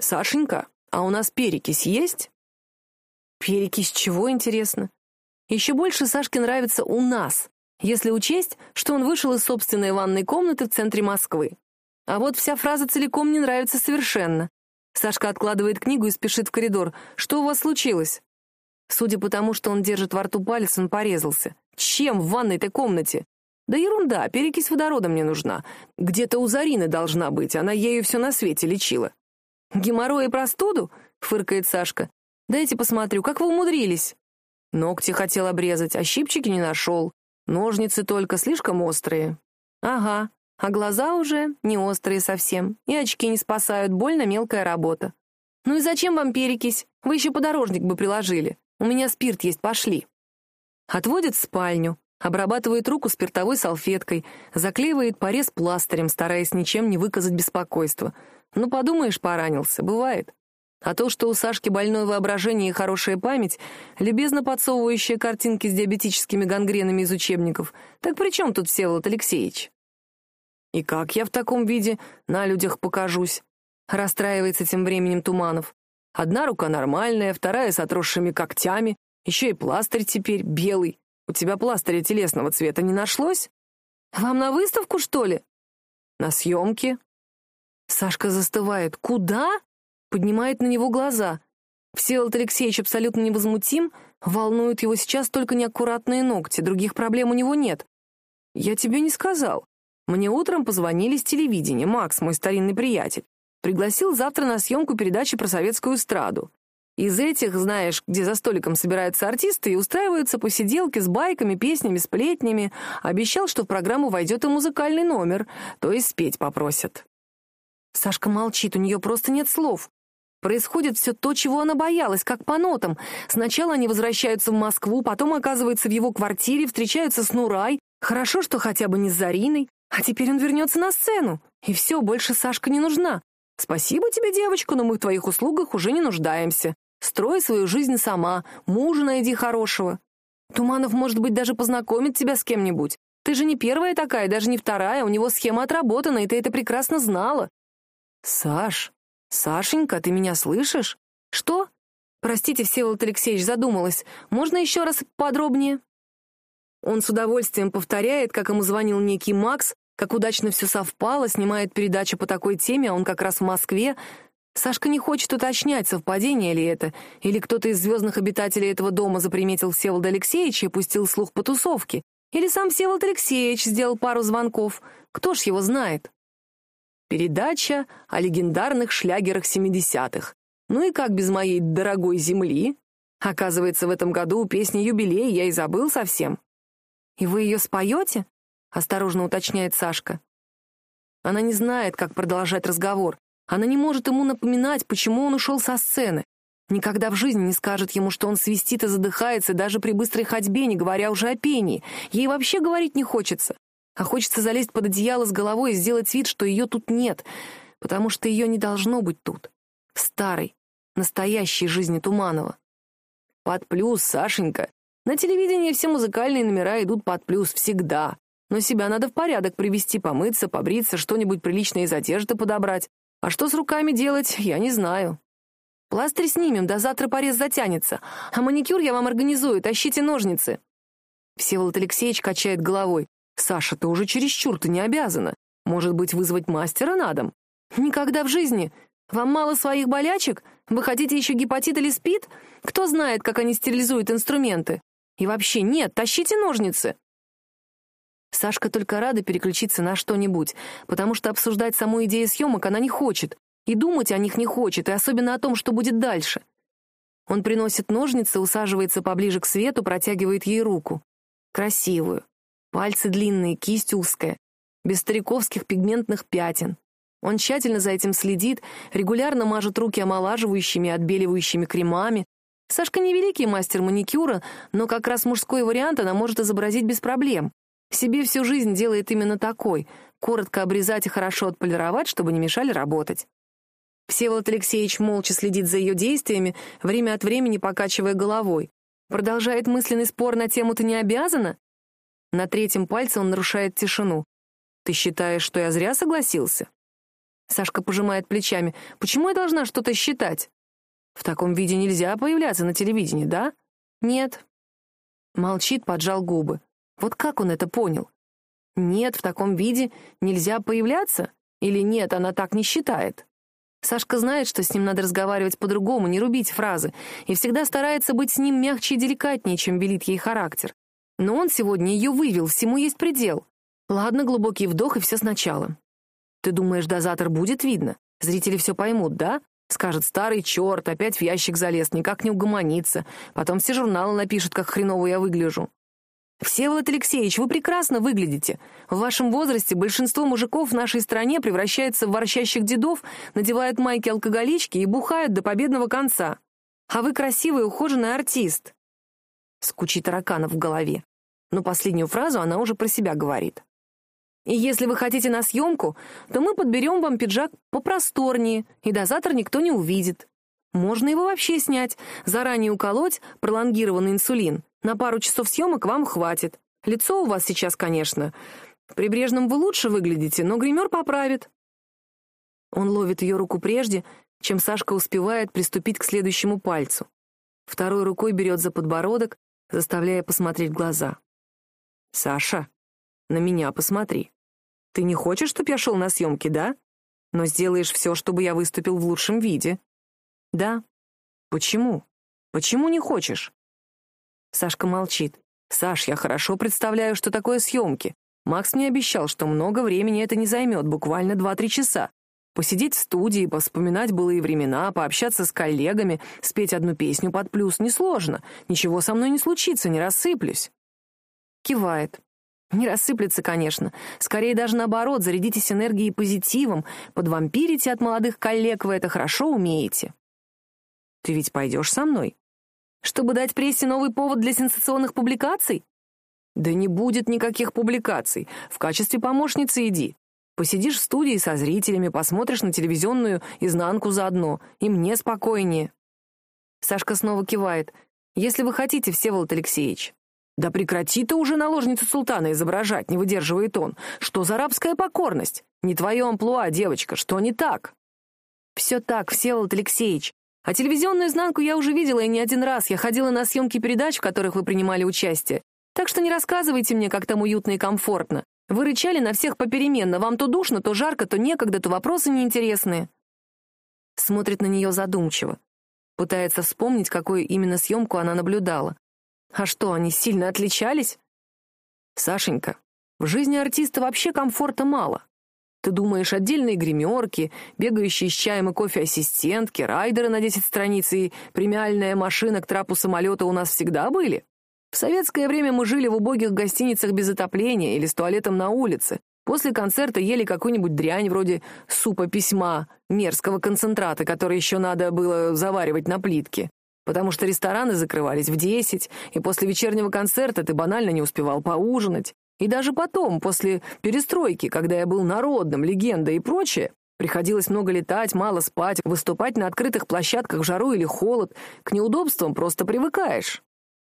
«Сашенька, а у нас перекись есть?» «Перекись чего, интересно?» Еще больше Сашке нравится «у нас», если учесть, что он вышел из собственной ванной комнаты в центре Москвы. А вот вся фраза целиком не нравится совершенно. Сашка откладывает книгу и спешит в коридор. «Что у вас случилось?» Судя по тому, что он держит во рту палец, он порезался. «Чем в ванной-то комнате?» «Да ерунда, перекись водорода мне нужна. Где-то у Зарины должна быть, она ею все на свете лечила». «Геморрой и простуду?» — фыркает Сашка. «Дайте посмотрю, как вы умудрились?» Ногти хотел обрезать, а щипчики не нашел. Ножницы только слишком острые. Ага, а глаза уже не острые совсем, и очки не спасают, больно мелкая работа. Ну и зачем вам перекись? Вы еще подорожник бы приложили. У меня спирт есть, пошли. Отводит в спальню, обрабатывает руку спиртовой салфеткой, заклеивает порез пластырем, стараясь ничем не выказать беспокойства. Ну, подумаешь, поранился, бывает. А то, что у Сашки больное воображение и хорошая память, любезно подсовывающая картинки с диабетическими гангренами из учебников, так при чем тут Всеволод Алексеевич? И как я в таком виде на людях покажусь? Расстраивается тем временем Туманов. Одна рука нормальная, вторая с отросшими когтями, еще и пластырь теперь белый. У тебя пластыря телесного цвета не нашлось? Вам на выставку, что ли? На съемки. Сашка застывает. Куда? Поднимает на него глаза. Всеволод Алексеевич абсолютно невозмутим, волнуют его сейчас только неаккуратные ногти, других проблем у него нет. Я тебе не сказал. Мне утром позвонили с телевидения, Макс, мой старинный приятель. Пригласил завтра на съемку передачи про советскую эстраду. Из этих, знаешь, где за столиком собираются артисты и устраиваются посиделки с байками, песнями, сплетнями. Обещал, что в программу войдет и музыкальный номер, то есть спеть попросят. Сашка молчит, у нее просто нет слов. Происходит все то, чего она боялась, как по нотам. Сначала они возвращаются в Москву, потом оказываются в его квартире, встречаются с Нурай. Хорошо, что хотя бы не с Зариной. А теперь он вернется на сцену. И все, больше Сашка не нужна. Спасибо тебе, девочка, но мы в твоих услугах уже не нуждаемся. Строй свою жизнь сама, мужа найди хорошего. Туманов, может быть, даже познакомит тебя с кем-нибудь. Ты же не первая такая, даже не вторая, у него схема отработана, и ты это прекрасно знала. Саш, Сашенька, ты меня слышишь? Что? Простите, Всеволод Алексеевич, задумалась. Можно еще раз подробнее? Он с удовольствием повторяет, как ему звонил некий Макс, как удачно все совпало, снимает передачу по такой теме, а он как раз в Москве, Сашка не хочет уточнять, совпадение ли это, или кто-то из звездных обитателей этого дома заприметил Всеволода Алексеевича и пустил слух по тусовке, или сам Всеволод Алексеевич сделал пару звонков. Кто ж его знает? Передача о легендарных шлягерах 70-х. Ну и как без моей дорогой земли? Оказывается, в этом году у песни юбилей, я и забыл совсем. «И вы ее споете?» — осторожно уточняет Сашка. Она не знает, как продолжать разговор. Она не может ему напоминать, почему он ушел со сцены. Никогда в жизни не скажет ему, что он свистит и задыхается даже при быстрой ходьбе, не говоря уже о пении. Ей вообще говорить не хочется. А хочется залезть под одеяло с головой и сделать вид, что ее тут нет, потому что ее не должно быть тут. В старой, настоящей жизни Туманова. Под плюс, Сашенька. На телевидении все музыкальные номера идут под плюс всегда. Но себя надо в порядок привести, помыться, побриться, что-нибудь приличное из одежды подобрать. А что с руками делать, я не знаю. Пластырь снимем, до завтра порез затянется. А маникюр я вам организую, тащите ножницы. Всеволод Алексеевич качает головой. «Саша, ты уже чересчур, ты не обязана. Может быть, вызвать мастера на дом?» «Никогда в жизни. Вам мало своих болячек? Вы хотите еще гепатит или спид? Кто знает, как они стерилизуют инструменты? И вообще, нет, тащите ножницы!» Сашка только рада переключиться на что-нибудь, потому что обсуждать саму идею съемок она не хочет, и думать о них не хочет, и особенно о том, что будет дальше. Он приносит ножницы, усаживается поближе к свету, протягивает ей руку. Красивую. Пальцы длинные, кисть узкая. Без стариковских пигментных пятен. Он тщательно за этим следит, регулярно мажет руки омолаживающими, отбеливающими кремами. Сашка не великий мастер маникюра, но как раз мужской вариант она может изобразить без проблем. Себе всю жизнь делает именно такой — коротко обрезать и хорошо отполировать, чтобы не мешали работать. Всеволод Алексеевич молча следит за ее действиями, время от времени покачивая головой. Продолжает мысленный спор на тему «ты не обязана?» На третьем пальце он нарушает тишину. «Ты считаешь, что я зря согласился?» Сашка пожимает плечами. «Почему я должна что-то считать?» «В таком виде нельзя появляться на телевидении, да?» «Нет». Молчит, поджал губы. Вот как он это понял? Нет, в таком виде нельзя появляться? Или нет, она так не считает? Сашка знает, что с ним надо разговаривать по-другому, не рубить фразы, и всегда старается быть с ним мягче и деликатнее, чем велит ей характер. Но он сегодня ее вывел, всему есть предел. Ладно, глубокий вдох, и все сначала. Ты думаешь, дозатор будет видно? Зрители все поймут, да? Скажет, старый черт, опять в ящик залез, никак не угомонится. Потом все журналы напишут, как хреново я выгляжу. «Всеволод Алексеевич, вы прекрасно выглядите. В вашем возрасте большинство мужиков в нашей стране превращаются в ворчащих дедов, надевают майки-алкоголички и бухают до победного конца. А вы красивый, ухоженный артист». С кучей тараканов в голове. Но последнюю фразу она уже про себя говорит. «И если вы хотите на съемку, то мы подберем вам пиджак попросторнее, и дозатор никто не увидит. Можно его вообще снять, заранее уколоть пролонгированный инсулин, на пару часов съемок вам хватит. Лицо у вас сейчас, конечно. Прибрежным вы лучше выглядите, но гример поправит». Он ловит ее руку прежде, чем Сашка успевает приступить к следующему пальцу. Второй рукой берет за подбородок, заставляя посмотреть глаза. «Саша, на меня посмотри. Ты не хочешь, чтобы я шел на съемки, да? Но сделаешь все, чтобы я выступил в лучшем виде». «Да». «Почему? Почему не хочешь?» Сашка молчит. «Саш, я хорошо представляю, что такое съемки. Макс мне обещал, что много времени это не займет, буквально 2-3 часа. Посидеть в студии, поспоминать былые времена, пообщаться с коллегами, спеть одну песню под плюс несложно. Ничего со мной не случится, не рассыплюсь». Кивает. Не рассыплется, конечно. Скорее даже наоборот, зарядитесь энергией и позитивом, подвампирите от молодых коллег, вы это хорошо умеете. Ты ведь пойдешь со мной? Чтобы дать прессе новый повод для сенсационных публикаций? Да не будет никаких публикаций. В качестве помощницы иди. Посидишь в студии со зрителями, посмотришь на телевизионную изнанку заодно. И мне спокойнее. Сашка снова кивает. Если вы хотите, Всеволод Алексеевич. Да прекрати ты уже наложницу султана изображать, не выдерживает он. Что за рабская покорность? Не твое амплуа, девочка, что не так? Все так, Всеволод Алексеевич. А телевизионную изнанку я уже видела и не один раз. Я ходила на съемки передач, в которых вы принимали участие. Так что не рассказывайте мне, как там уютно и комфортно. Вы рычали на всех попеременно. Вам то душно, то жарко, то некогда, то вопросы неинтересные. Смотрит на нее задумчиво. Пытается вспомнить, какую именно съемку она наблюдала. А что, они сильно отличались? Сашенька, в жизни артиста вообще комфорта мало. Ты думаешь, отдельные гримерки, бегающие с чаем и кофе ассистентки, райдеры на 10 страниц и премиальная машина к трапу самолета у нас всегда были? В советское время мы жили в убогих гостиницах без отопления или с туалетом на улице. После концерта ели какую-нибудь дрянь вроде супа письма, мерзкого концентрата, который еще надо было заваривать на плитке. Потому что рестораны закрывались в десять, и после вечернего концерта ты банально не успевал поужинать. И даже потом, после перестройки, когда я был народным, легендой и прочее, приходилось много летать, мало спать, выступать на открытых площадках в жару или холод, к неудобствам просто привыкаешь.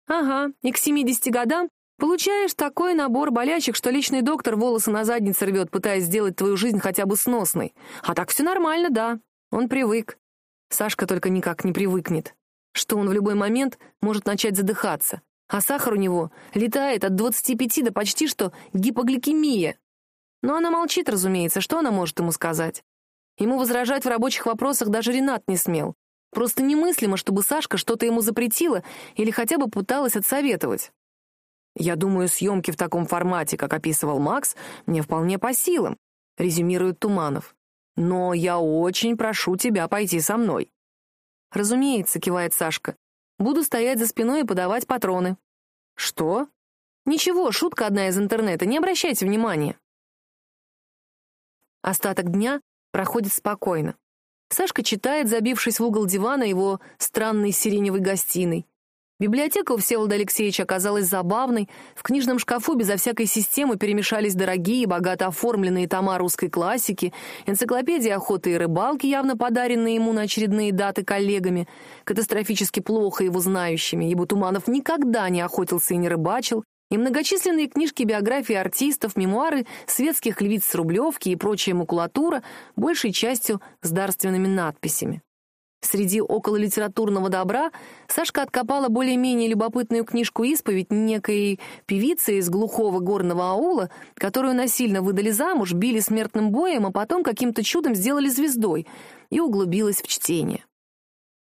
Ага, и к 70 годам получаешь такой набор болячек, что личный доктор волосы на заднице рвет, пытаясь сделать твою жизнь хотя бы сносной. А так все нормально, да. Он привык. Сашка только никак не привыкнет. Что он в любой момент может начать задыхаться а сахар у него летает от 25 до почти что гипогликемия. Но она молчит, разумеется, что она может ему сказать? Ему возражать в рабочих вопросах даже Ренат не смел. Просто немыслимо, чтобы Сашка что-то ему запретила или хотя бы пыталась отсоветовать. «Я думаю, съемки в таком формате, как описывал Макс, мне вполне по силам», — резюмирует Туманов. «Но я очень прошу тебя пойти со мной». «Разумеется», — кивает Сашка. Буду стоять за спиной и подавать патроны». «Что?» «Ничего, шутка одна из интернета, не обращайте внимания». Остаток дня проходит спокойно. Сашка читает, забившись в угол дивана его странной сиреневой гостиной. Библиотека у Всеволода Алексеевича оказалась забавной. В книжном шкафу безо всякой системы перемешались дорогие, богато оформленные тома русской классики, энциклопедии охоты и рыбалки, явно подаренные ему на очередные даты коллегами, катастрофически плохо его знающими, ибо Туманов никогда не охотился и не рыбачил, и многочисленные книжки биографии артистов, мемуары светских львиц с Рублевки и прочая макулатура, большей частью с дарственными надписями. Среди окололитературного добра Сашка откопала более-менее любопытную книжку-исповедь некой певицы из глухого горного аула, которую насильно выдали замуж, били смертным боем, а потом каким-то чудом сделали звездой, и углубилась в чтение.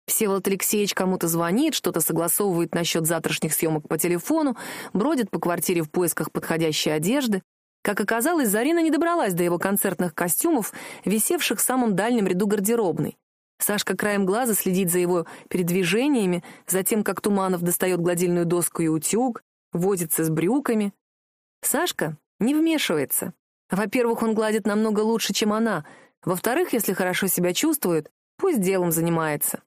Всеволод Алексеевич кому-то звонит, что-то согласовывает насчет завтрашних съемок по телефону, бродит по квартире в поисках подходящей одежды. Как оказалось, Зарина не добралась до его концертных костюмов, висевших в самом дальнем ряду гардеробной. Сашка краем глаза следит за его передвижениями, за тем, как Туманов достает гладильную доску и утюг, возится с брюками. Сашка не вмешивается. Во-первых, он гладит намного лучше, чем она. Во-вторых, если хорошо себя чувствует, пусть делом занимается.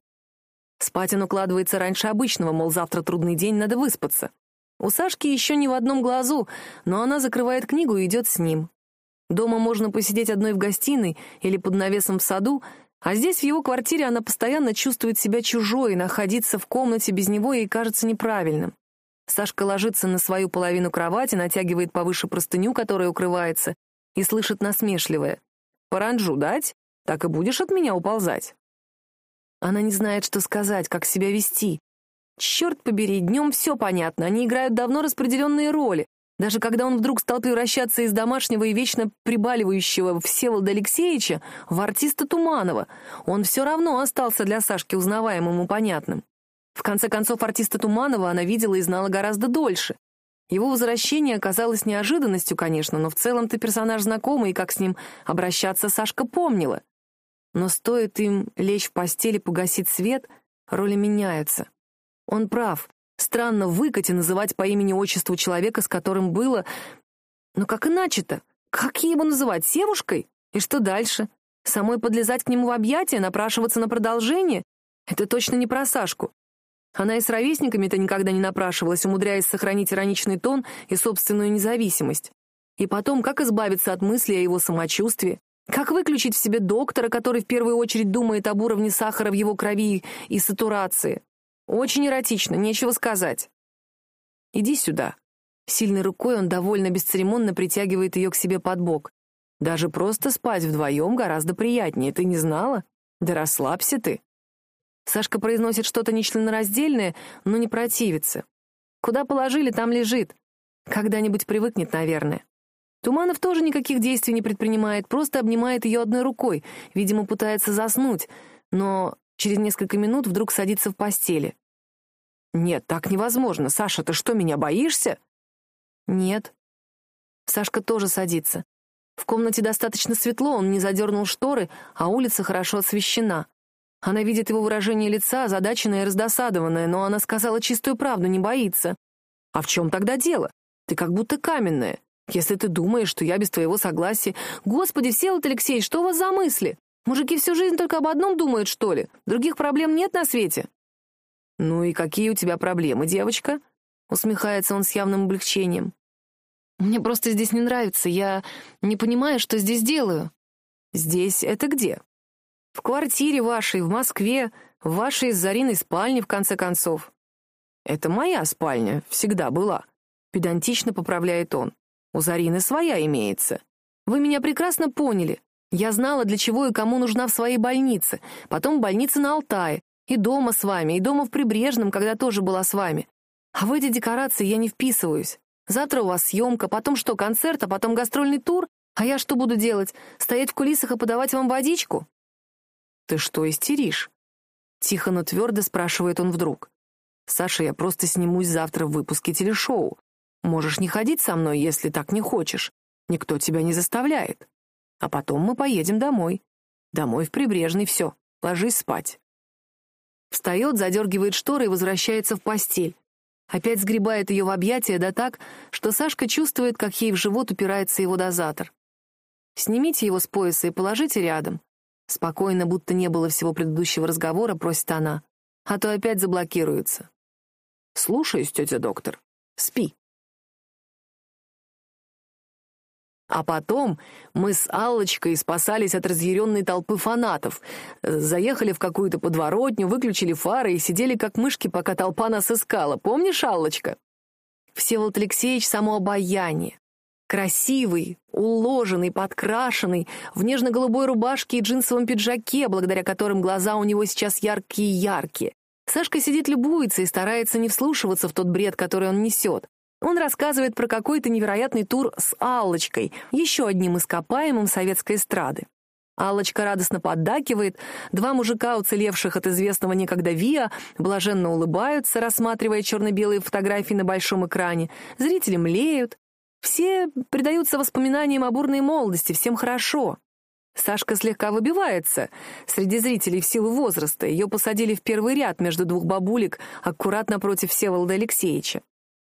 Спать он укладывается раньше обычного, мол, завтра трудный день, надо выспаться. У Сашки еще не в одном глазу, но она закрывает книгу и идет с ним. Дома можно посидеть одной в гостиной или под навесом в саду, а здесь, в его квартире, она постоянно чувствует себя чужой, и находиться в комнате без него ей кажется неправильным. Сашка ложится на свою половину кровати, натягивает повыше простыню, которая укрывается, и слышит насмешливое. «Паранджу дать? Так и будешь от меня уползать». Она не знает, что сказать, как себя вести. Черт побери, днем все понятно, они играют давно распределенные роли. Даже когда он вдруг стал превращаться из домашнего и вечно прибаливающего Всеволода Алексеевича в артиста Туманова, он все равно остался для Сашки узнаваемым и понятным. В конце концов, артиста Туманова она видела и знала гораздо дольше. Его возвращение оказалось неожиданностью, конечно, но в целом-то персонаж знакомый, и как с ним обращаться Сашка помнила. Но стоит им лечь в постель и погасить свет, роли меняются. Он прав. Странно выкать и называть по имени-отчеству человека, с которым было... Но как иначе-то? Как его называть? Севушкой? И что дальше? Самой подлезать к нему в объятия, напрашиваться на продолжение? Это точно не про Сашку. Она и с ровесниками-то никогда не напрашивалась, умудряясь сохранить ироничный тон и собственную независимость. И потом, как избавиться от мысли о его самочувствии? Как выключить в себе доктора, который в первую очередь думает об уровне сахара в его крови и сатурации? Очень эротично, нечего сказать. Иди сюда. Сильной рукой он довольно бесцеремонно притягивает ее к себе под бок. Даже просто спать вдвоем гораздо приятнее, ты не знала? Да расслабься ты. Сашка произносит что-то нечленораздельное, но не противится. Куда положили, там лежит. Когда-нибудь привыкнет, наверное. Туманов тоже никаких действий не предпринимает, просто обнимает ее одной рукой, видимо, пытается заснуть, но Через несколько минут вдруг садится в постели. «Нет, так невозможно. Саша, ты что, меня боишься?» «Нет». Сашка тоже садится. В комнате достаточно светло, он не задернул шторы, а улица хорошо освещена. Она видит его выражение лица, озадаченное и раздосадованное, но она сказала чистую правду, не боится. «А в чем тогда дело? Ты как будто каменная. Если ты думаешь, что я без твоего согласия... Господи, Всеволод Алексей, что у вас за мысли? Мужики всю жизнь только об одном думают, что ли? Других проблем нет на свете?» «Ну и какие у тебя проблемы, девочка?» — усмехается он с явным облегчением. «Мне просто здесь не нравится. Я не понимаю, что здесь делаю». «Здесь это где?» «В квартире вашей, в Москве, в вашей с Зариной спальне, в конце концов». «Это моя спальня, всегда была», — педантично поправляет он. «У Зарины своя имеется. Вы меня прекрасно поняли. Я знала, для чего и кому нужна в своей больнице, потом в больнице на Алтае, и дома с вами, и дома в Прибрежном, когда тоже была с вами. А в эти декорации я не вписываюсь. Завтра у вас съемка, потом что, концерт, а потом гастрольный тур? А я что буду делать? Стоять в кулисах и подавать вам водичку? Ты что, истеришь? Тихо, но твердо спрашивает он вдруг. Саша, я просто снимусь завтра в выпуске телешоу. Можешь не ходить со мной, если так не хочешь. Никто тебя не заставляет. А потом мы поедем домой. Домой в Прибрежный, все. Ложись спать. Встает, задергивает шторы и возвращается в постель. Опять сгребает ее в объятия, да так, что Сашка чувствует, как ей в живот упирается его дозатор. «Снимите его с пояса и положите рядом». Спокойно, будто не было всего предыдущего разговора, просит она. А то опять заблокируется. «Слушаюсь, тетя доктор. Спи». А потом мы с Аллочкой спасались от разъяренной толпы фанатов. Заехали в какую-то подворотню, выключили фары и сидели как мышки, пока толпа нас искала. Помнишь, Аллочка? Всеволод Алексеевич — само обаяние. Красивый, уложенный, подкрашенный, в нежно-голубой рубашке и джинсовом пиджаке, благодаря которым глаза у него сейчас яркие-яркие. Сашка сидит любуется и старается не вслушиваться в тот бред, который он несет. Он рассказывает про какой-то невероятный тур с Аллочкой, еще одним ископаемым советской эстрады. Аллочка радостно поддакивает, два мужика, уцелевших от известного некогда ВИА, блаженно улыбаются, рассматривая черно-белые фотографии на большом экране, зрители млеют, все предаются воспоминаниям о бурной молодости, всем хорошо. Сашка слегка выбивается среди зрителей в силу возраста. Ее посадили в первый ряд между двух бабулек, аккуратно против Всеволода Алексеевича.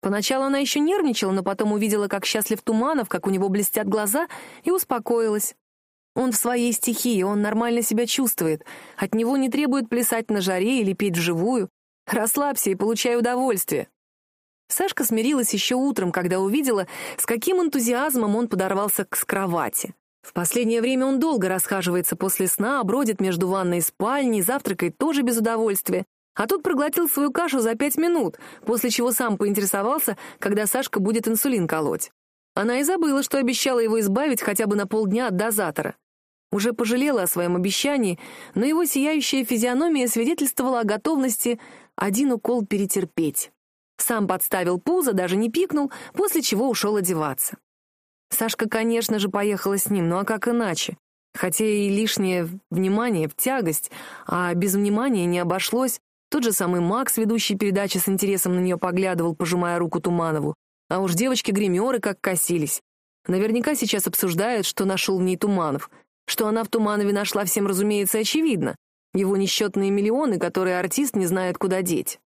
Поначалу она еще нервничала, но потом увидела, как счастлив Туманов, как у него блестят глаза, и успокоилась. Он в своей стихии, он нормально себя чувствует. От него не требует плясать на жаре или петь вживую. Расслабься и получай удовольствие. Сашка смирилась еще утром, когда увидела, с каким энтузиазмом он подорвался к кровати. В последнее время он долго расхаживается после сна, бродит между ванной и спальней, завтракает тоже без удовольствия. А тут проглотил свою кашу за пять минут, после чего сам поинтересовался, когда Сашка будет инсулин колоть. Она и забыла, что обещала его избавить хотя бы на полдня от дозатора. Уже пожалела о своем обещании, но его сияющая физиономия свидетельствовала о готовности один укол перетерпеть. Сам подставил пузо, даже не пикнул, после чего ушел одеваться. Сашка, конечно же, поехала с ним, ну а как иначе? Хотя и лишнее внимание в тягость, а без внимания не обошлось. Тот же самый Макс, ведущий передачи, с интересом на нее поглядывал, пожимая руку Туманову. А уж девочки-гримеры как косились. Наверняка сейчас обсуждают, что нашел в ней Туманов. Что она в Туманове нашла, всем, разумеется, очевидно. Его несчетные миллионы, которые артист не знает, куда деть.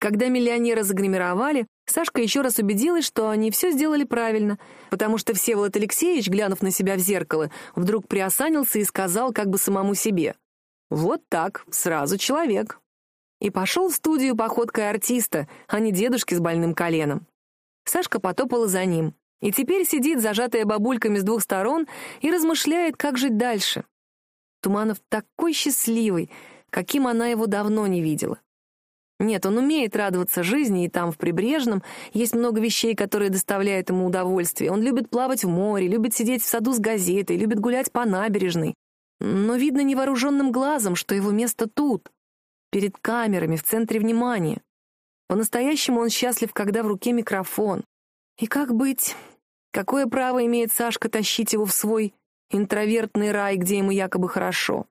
Когда миллионера загримировали, Сашка еще раз убедилась, что они все сделали правильно, потому что Всеволод Алексеевич, глянув на себя в зеркало, вдруг приосанился и сказал как бы самому себе «Вот так, сразу человек». И пошел в студию походкой артиста, а не дедушки с больным коленом. Сашка потопала за ним, и теперь сидит, зажатая бабульками с двух сторон, и размышляет, как жить дальше. Туманов такой счастливый, каким она его давно не видела. Нет, он умеет радоваться жизни, и там, в Прибрежном, есть много вещей, которые доставляют ему удовольствие. Он любит плавать в море, любит сидеть в саду с газетой, любит гулять по набережной. Но видно невооруженным глазом, что его место тут, перед камерами, в центре внимания. По-настоящему он счастлив, когда в руке микрофон. И как быть? Какое право имеет Сашка тащить его в свой интровертный рай, где ему якобы хорошо?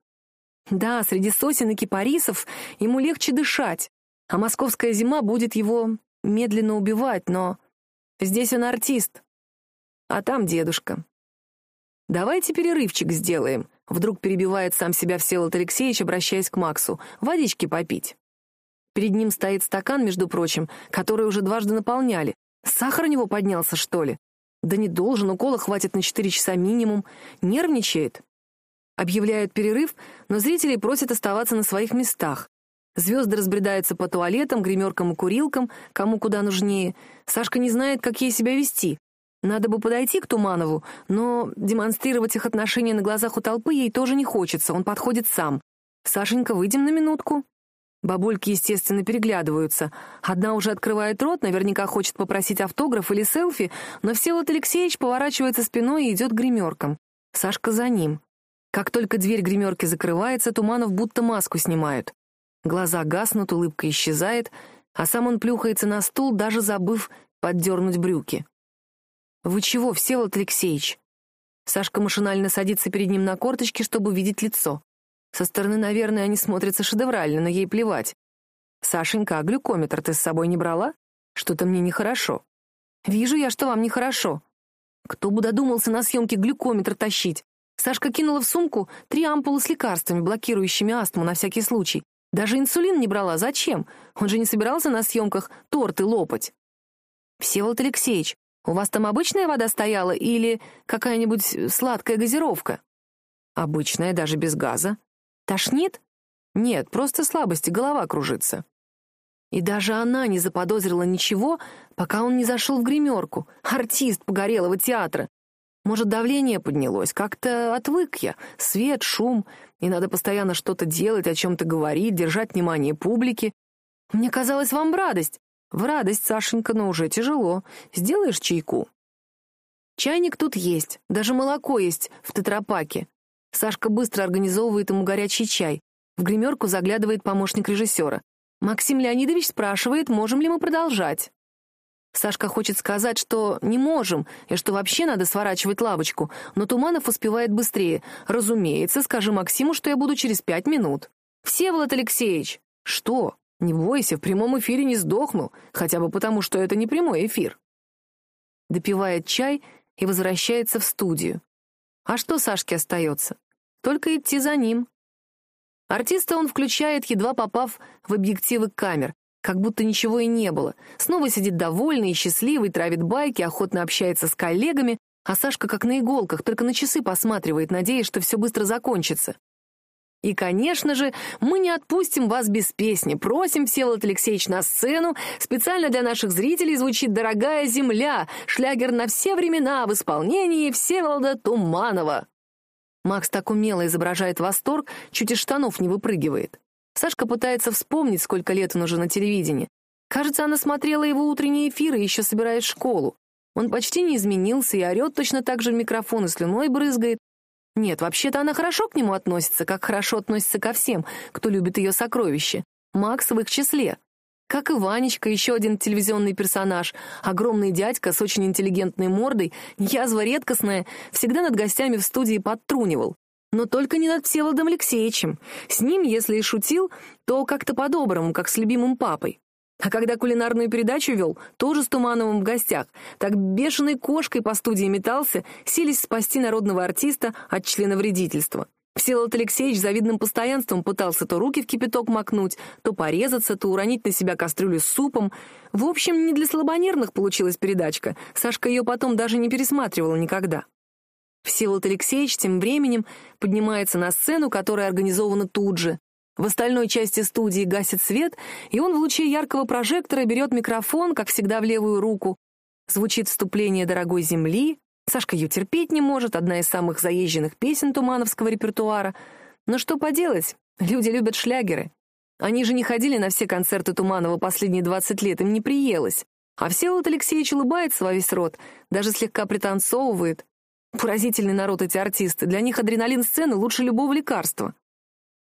Да, среди сосен и кипарисов ему легче дышать, а московская зима будет его медленно убивать, но здесь он артист, а там дедушка. «Давайте перерывчик сделаем», — вдруг перебивает сам себя Всеволод Алексеевич, обращаясь к Максу. «Водички попить». Перед ним стоит стакан, между прочим, который уже дважды наполняли. Сахар у него поднялся, что ли? Да не должен, укола хватит на четыре часа минимум. Нервничает. Объявляют перерыв, но зрители просят оставаться на своих местах. Звезды разбредаются по туалетам, гримеркам и курилкам, кому куда нужнее. Сашка не знает, как ей себя вести. Надо бы подойти к Туманову, но демонстрировать их отношения на глазах у толпы ей тоже не хочется, он подходит сам. «Сашенька, выйдем на минутку?» Бабульки, естественно, переглядываются. Одна уже открывает рот, наверняка хочет попросить автограф или селфи, но Всеволод Алексеевич поворачивается спиной и идет к гримеркам. Сашка за ним. Как только дверь гримерки закрывается, Туманов будто маску снимают. Глаза гаснут, улыбка исчезает, а сам он плюхается на стул, даже забыв поддернуть брюки. «Вы чего, Всеволод Алексеевич?» Сашка машинально садится перед ним на корточки, чтобы видеть лицо. Со стороны, наверное, они смотрятся шедеврально, но ей плевать. «Сашенька, а глюкометр ты с собой не брала? Что-то мне нехорошо». «Вижу я, что вам нехорошо». Кто бы додумался на съемке глюкометр тащить? Сашка кинула в сумку три ампулы с лекарствами, блокирующими астму на всякий случай. Даже инсулин не брала. Зачем? Он же не собирался на съемках торты лопать. Всеволод Алексеевич, у вас там обычная вода стояла или какая-нибудь сладкая газировка? Обычная, даже без газа. Тошнит? Нет, просто слабости, голова кружится. И даже она не заподозрила ничего, пока он не зашел в гримерку. Артист погорелого театра. Может, давление поднялось, как-то отвык я. Свет, шум, и надо постоянно что-то делать, о чем-то говорить, держать внимание публики. Мне казалось, вам радость. В радость, Сашенька, но уже тяжело. Сделаешь чайку? Чайник тут есть, даже молоко есть в тетрапаке. Сашка быстро организовывает ему горячий чай. В гримерку заглядывает помощник режиссера. Максим Леонидович спрашивает, можем ли мы продолжать. Сашка хочет сказать, что не можем, и что вообще надо сворачивать лавочку, но Туманов успевает быстрее. «Разумеется, скажи Максиму, что я буду через пять минут». «Всеволод Алексеевич!» «Что? Не бойся, в прямом эфире не сдохну, хотя бы потому, что это не прямой эфир». Допивает чай и возвращается в студию. А что Сашке остается? Только идти за ним. Артиста он включает, едва попав в объективы камер, как будто ничего и не было. Снова сидит довольный и счастливый, травит байки, охотно общается с коллегами, а Сашка как на иголках, только на часы посматривает, надеясь, что все быстро закончится. И, конечно же, мы не отпустим вас без песни. Просим Всеволод Алексеевич на сцену. Специально для наших зрителей звучит «Дорогая земля», шлягер на все времена в исполнении Всеволода Туманова. Макс так умело изображает восторг, чуть из штанов не выпрыгивает. Сашка пытается вспомнить, сколько лет он уже на телевидении. Кажется, она смотрела его утренние эфиры, еще собираясь в школу. Он почти не изменился и орет точно так же в микрофон и слюной брызгает. Нет, вообще-то она хорошо к нему относится, как хорошо относится ко всем, кто любит ее сокровища. Макс в их числе. Как и Ванечка, еще один телевизионный персонаж, огромный дядька с очень интеллигентной мордой, язва редкостная, всегда над гостями в студии подтрунивал. Но только не над Всеволодом Алексеевичем. С ним, если и шутил, то как-то по-доброму, как с любимым папой. А когда кулинарную передачу вел, тоже с Тумановым в гостях, так бешеной кошкой по студии метался, сились спасти народного артиста от члена вредительства. Всеволод Алексеевич завидным постоянством пытался то руки в кипяток макнуть, то порезаться, то уронить на себя кастрюлю с супом. В общем, не для слабонервных получилась передачка. Сашка ее потом даже не пересматривала никогда. Всеволод Алексеевич тем временем поднимается на сцену, которая организована тут же. В остальной части студии гасит свет, и он в луче яркого прожектора берет микрофон, как всегда, в левую руку. Звучит вступление «Дорогой земли». Сашка ее терпеть не может, одна из самых заезженных песен тумановского репертуара. Но что поделать, люди любят шлягеры. Они же не ходили на все концерты Туманова последние 20 лет, им не приелось. А Всеволод Алексеевич улыбается во весь рот, даже слегка пританцовывает. Поразительный народ эти артисты, для них адреналин сцены лучше любого лекарства.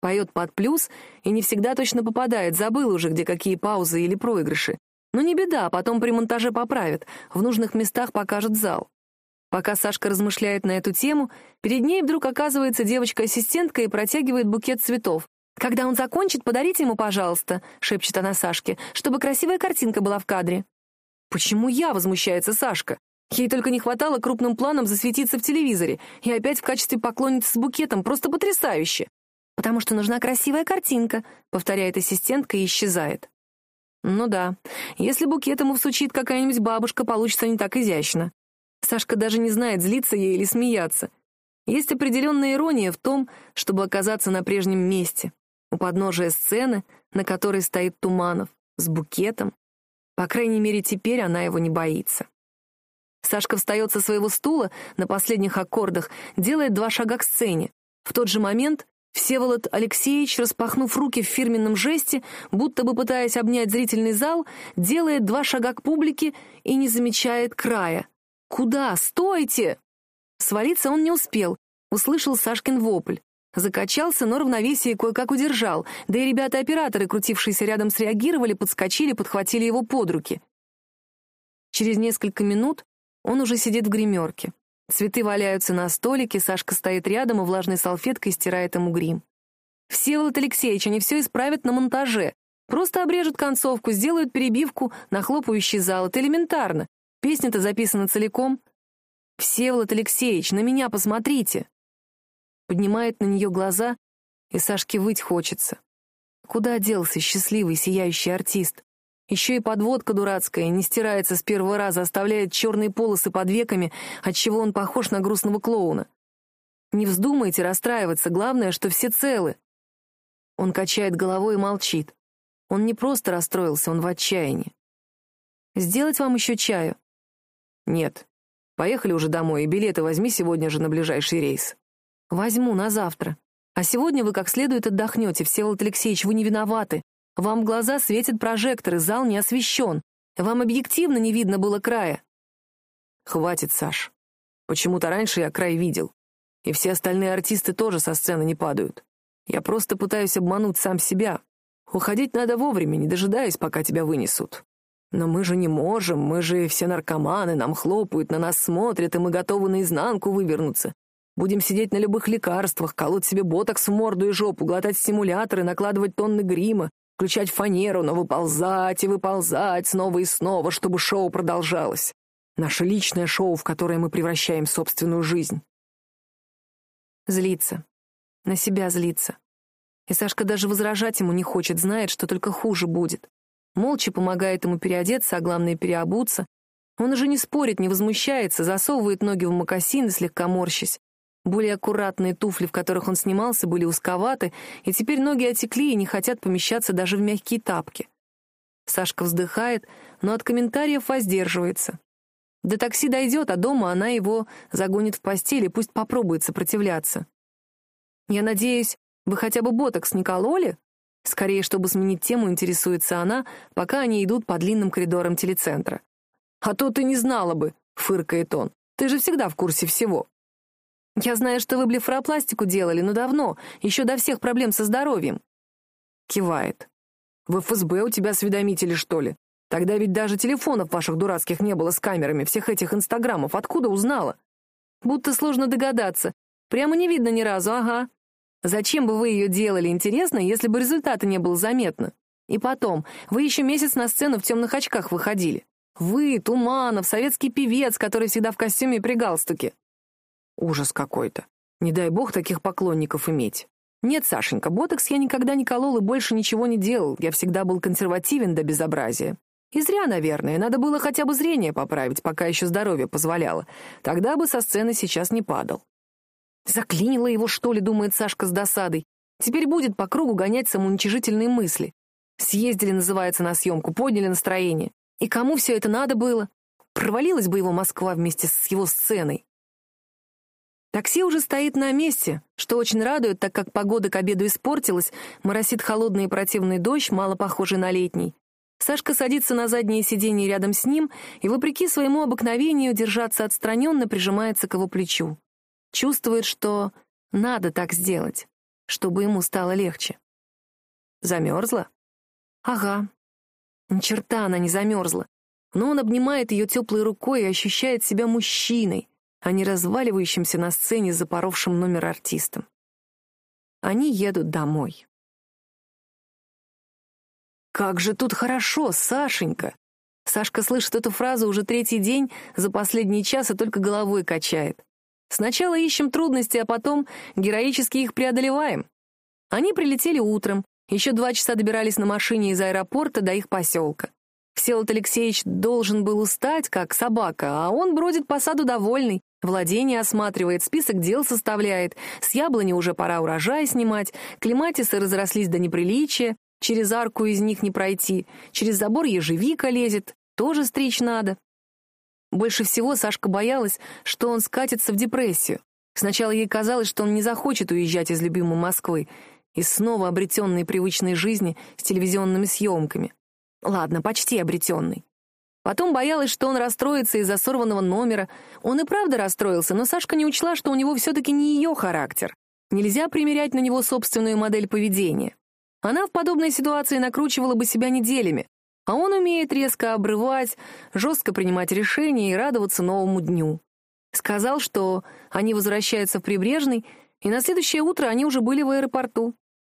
Поет под плюс и не всегда точно попадает, забыл уже, где какие паузы или проигрыши. Но не беда, потом при монтаже поправят, в нужных местах покажет зал. Пока Сашка размышляет на эту тему, перед ней вдруг оказывается девочка-ассистентка и протягивает букет цветов. «Когда он закончит, подарите ему, пожалуйста», — шепчет она Сашке, «чтобы красивая картинка была в кадре». «Почему я?» — возмущается Сашка. Ей только не хватало крупным планом засветиться в телевизоре, и опять в качестве поклонницы с букетом, просто потрясающе потому что нужна красивая картинка», — повторяет ассистентка и исчезает. Ну да, если букет ему всучит какая-нибудь бабушка, получится не так изящно. Сашка даже не знает, злиться ей или смеяться. Есть определенная ирония в том, чтобы оказаться на прежнем месте, у подножия сцены, на которой стоит Туманов, с букетом. По крайней мере, теперь она его не боится. Сашка встает со своего стула на последних аккордах, делает два шага к сцене. В тот же момент Всеволод Алексеевич, распахнув руки в фирменном жесте, будто бы пытаясь обнять зрительный зал, делает два шага к публике и не замечает края. «Куда? Стойте!» Свалиться он не успел, услышал Сашкин вопль. Закачался, но равновесие кое-как удержал, да и ребята-операторы, крутившиеся рядом, среагировали, подскочили, подхватили его под руки. Через несколько минут он уже сидит в гримерке. Цветы валяются на столике, Сашка стоит рядом и влажной салфеткой стирает ему грим. «Всеволод Алексеевич, они все исправят на монтаже. Просто обрежут концовку, сделают перебивку на хлопающий зал. Это элементарно. Песня-то записана целиком. Всеволод Алексеевич, на меня посмотрите!» Поднимает на нее глаза, и Сашке выть хочется. Куда делся счастливый, сияющий артист? Еще и подводка дурацкая, не стирается с первого раза, оставляет черные полосы под веками, отчего он похож на грустного клоуна. Не вздумайте расстраиваться, главное, что все целы. Он качает головой и молчит. Он не просто расстроился, он в отчаянии. «Сделать вам еще чаю?» «Нет. Поехали уже домой, и билеты возьми сегодня же на ближайший рейс». «Возьму на завтра. А сегодня вы как следует отдохнете, Всеволод Алексеевич, вы не виноваты. Вам в глаза светит прожектор, и зал не освещен. Вам объективно не видно было края. Хватит, Саш. Почему-то раньше я край видел. И все остальные артисты тоже со сцены не падают. Я просто пытаюсь обмануть сам себя. Уходить надо вовремя, не дожидаясь, пока тебя вынесут. Но мы же не можем, мы же все наркоманы, нам хлопают, на нас смотрят, и мы готовы наизнанку вывернуться. Будем сидеть на любых лекарствах, колоть себе ботокс в морду и жопу, глотать стимуляторы, накладывать тонны грима, включать фанеру, но выползать и выползать снова и снова, чтобы шоу продолжалось. Наше личное шоу, в которое мы превращаем собственную жизнь. Злится. На себя злится. И Сашка даже возражать ему не хочет, знает, что только хуже будет. Молча помогает ему переодеться, а главное — переобуться. Он уже не спорит, не возмущается, засовывает ноги в мокасины, слегка морщась. Более аккуратные туфли, в которых он снимался, были узковаты, и теперь ноги отекли и не хотят помещаться даже в мягкие тапки. Сашка вздыхает, но от комментариев воздерживается. До такси дойдет, а дома она его загонит в постель и пусть попробует сопротивляться. «Я надеюсь, вы хотя бы ботокс не кололи?» Скорее, чтобы сменить тему, интересуется она, пока они идут по длинным коридорам телецентра. «А то ты не знала бы», — фыркает он. «Ты же всегда в курсе всего». «Я знаю, что вы блефаропластику делали, но давно, еще до всех проблем со здоровьем». Кивает. «В ФСБ у тебя осведомители, что ли? Тогда ведь даже телефонов ваших дурацких не было с камерами, всех этих инстаграмов. Откуда узнала? Будто сложно догадаться. Прямо не видно ни разу, ага. Зачем бы вы ее делали, интересно, если бы результата не было заметно? И потом, вы еще месяц на сцену в темных очках выходили. Вы, Туманов, советский певец, который всегда в костюме и при галстуке. Ужас какой-то. Не дай бог таких поклонников иметь. Нет, Сашенька, ботокс я никогда не колол и больше ничего не делал. Я всегда был консервативен до безобразия. И зря, наверное, надо было хотя бы зрение поправить, пока еще здоровье позволяло. Тогда бы со сцены сейчас не падал. Заклинило его, что ли, думает Сашка с досадой. Теперь будет по кругу гонять самоуничижительные мысли. Съездили, называется, на съемку, подняли настроение. И кому все это надо было? Провалилась бы его Москва вместе с его сценой. Такси уже стоит на месте, что очень радует, так как погода к обеду испортилась, моросит холодный и противный дождь, мало похожий на летний. Сашка садится на заднее сиденье рядом с ним и, вопреки своему обыкновению, держаться отстраненно прижимается к его плечу. Чувствует, что надо так сделать, чтобы ему стало легче. Замерзла? Ага. Ни черта она не замерзла. Но он обнимает ее теплой рукой и ощущает себя мужчиной, а не разваливающимся на сцене запоровшим номер артистом. Они едут домой. «Как же тут хорошо, Сашенька!» Сашка слышит эту фразу уже третий день, за последний час и только головой качает. Сначала ищем трудности, а потом героически их преодолеваем. Они прилетели утром, еще два часа добирались на машине из аэропорта до их поселка. Всеволод Алексеевич должен был устать, как собака, а он бродит по саду довольный, владение осматривает, список дел составляет, с яблони уже пора урожай снимать, клематисы разрослись до неприличия, через арку из них не пройти, через забор ежевика лезет, тоже стричь надо. Больше всего Сашка боялась, что он скатится в депрессию. Сначала ей казалось, что он не захочет уезжать из любимой Москвы, и снова обретенной привычной жизни с телевизионными съемками. Ладно, почти обретенный. Потом боялась, что он расстроится из-за сорванного номера. Он и правда расстроился, но Сашка не учла, что у него все-таки не ее характер. Нельзя примерять на него собственную модель поведения. Она в подобной ситуации накручивала бы себя неделями, а он умеет резко обрывать, жестко принимать решения и радоваться новому дню. Сказал, что они возвращаются в Прибрежный, и на следующее утро они уже были в аэропорту.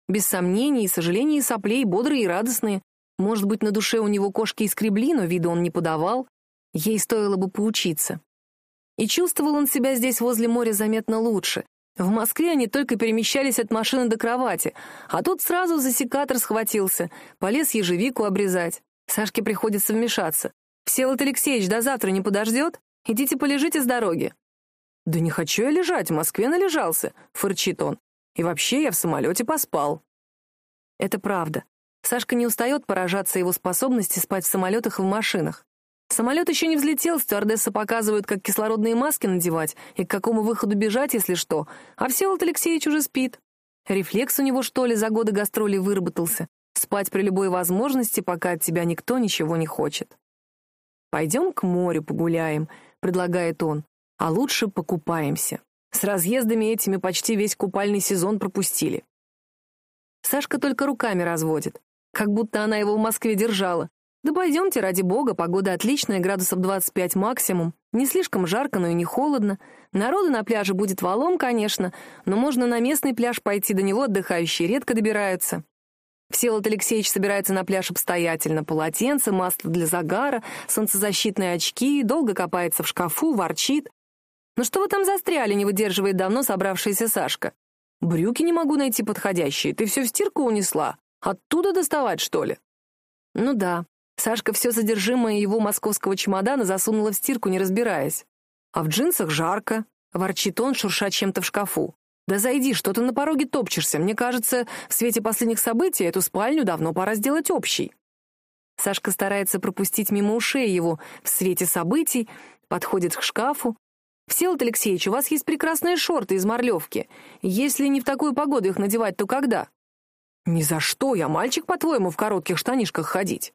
Без сомнений, сожалений и соплей, бодрые и радостные. Может быть, на душе у него кошки искребли, но виду он не подавал. Ей стоило бы поучиться. И чувствовал он себя здесь возле моря заметно лучше. В Москве они только перемещались от машины до кровати, а тут сразу за секатор схватился, полез ежевику обрезать. Сашке приходится вмешаться. «Всеволод Алексеевич до завтра не подождет? Идите полежите с дороги». «Да не хочу я лежать, в Москве належался», — фырчит он. «И вообще я в самолете поспал». Это правда. Сашка не устает поражаться его способности спать в самолетах и в машинах. Самолет еще не взлетел, стюардесса показывают, как кислородные маски надевать и к какому выходу бежать, если что, а Всеволод Алексеевич уже спит. Рефлекс у него, что ли, за годы гастролей выработался. Спать при любой возможности, пока от тебя никто ничего не хочет. «Пойдем к морю погуляем», — предлагает он, «а лучше покупаемся. С разъездами этими почти весь купальный сезон пропустили». Сашка только руками разводит, как будто она его в Москве держала. «Да пойдемте, ради бога, погода отличная, градусов 25 максимум. Не слишком жарко, но и не холодно. Народу на пляже будет валом, конечно, но можно на местный пляж пойти, до него отдыхающие редко добираются». Всеволод Алексеевич собирается на пляж обстоятельно. Полотенце, масло для загара, солнцезащитные очки, долго копается в шкафу, ворчит. «Ну что вы там застряли?» — не выдерживает давно собравшаяся Сашка. «Брюки не могу найти подходящие. Ты все в стирку унесла. Оттуда доставать, что ли?» Ну да, Сашка все содержимое его московского чемодана засунула в стирку, не разбираясь. «А в джинсах жарко», — ворчит он, шурша чем-то в шкафу. «Да зайди, что ты на пороге топчешься. Мне кажется, в свете последних событий эту спальню давно пора сделать общей». Сашка старается пропустить мимо ушей его в свете событий, подходит к шкафу. «Всеволод Алексеевич, у вас есть прекрасные шорты из морлевки. Если не в такую погоду их надевать, то когда?» «Ни за что, я мальчик, по-твоему, в коротких штанишках ходить».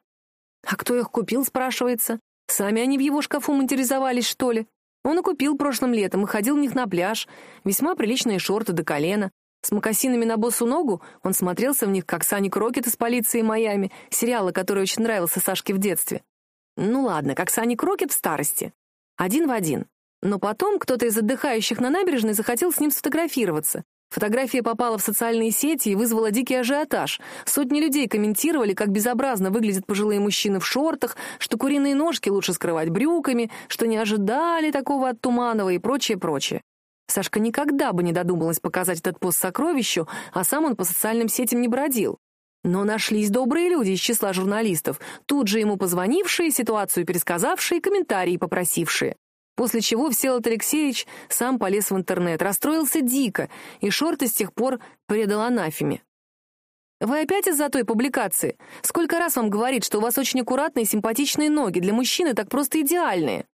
«А кто их купил?» — спрашивается. «Сами они в его шкафу материализовались, что ли?» Он и купил прошлым летом и ходил в них на пляж. Весьма приличные шорты до колена. С мокасинами на босу ногу он смотрелся в них, как Санни Крокет из «Полиции Майами», сериала, который очень нравился Сашке в детстве. Ну ладно, как Санни Крокет в старости. Один в один. Но потом кто-то из отдыхающих на набережной захотел с ним сфотографироваться. Фотография попала в социальные сети и вызвала дикий ажиотаж. Сотни людей комментировали, как безобразно выглядят пожилые мужчины в шортах, что куриные ножки лучше скрывать брюками, что не ожидали такого от Туманова и прочее-прочее. Сашка никогда бы не додумалась показать этот пост сокровищу, а сам он по социальным сетям не бродил. Но нашлись добрые люди из числа журналистов, тут же ему позвонившие, ситуацию пересказавшие, комментарии попросившие. После чего Всеволод Алексеевич сам полез в интернет, расстроился дико, и шорты с тех пор предал анафеме. «Вы опять из-за той публикации? Сколько раз вам говорит, что у вас очень аккуратные и симпатичные ноги, для мужчины так просто идеальные?»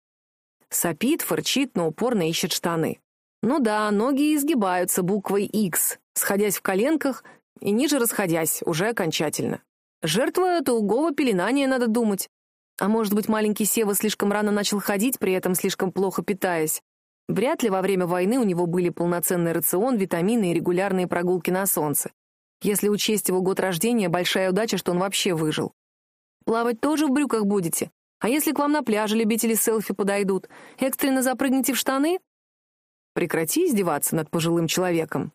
Сопит, фырчит, но упорно ищет штаны. Ну да, ноги изгибаются буквой X, сходясь в коленках и ниже расходясь, уже окончательно. Жертва тугого пеленания, надо думать. А может быть, маленький Сева слишком рано начал ходить, при этом слишком плохо питаясь? Вряд ли во время войны у него были полноценный рацион, витамины и регулярные прогулки на солнце. Если учесть его год рождения, большая удача, что он вообще выжил. Плавать тоже в брюках будете? А если к вам на пляже любители селфи подойдут, экстренно запрыгните в штаны? Прекрати издеваться над пожилым человеком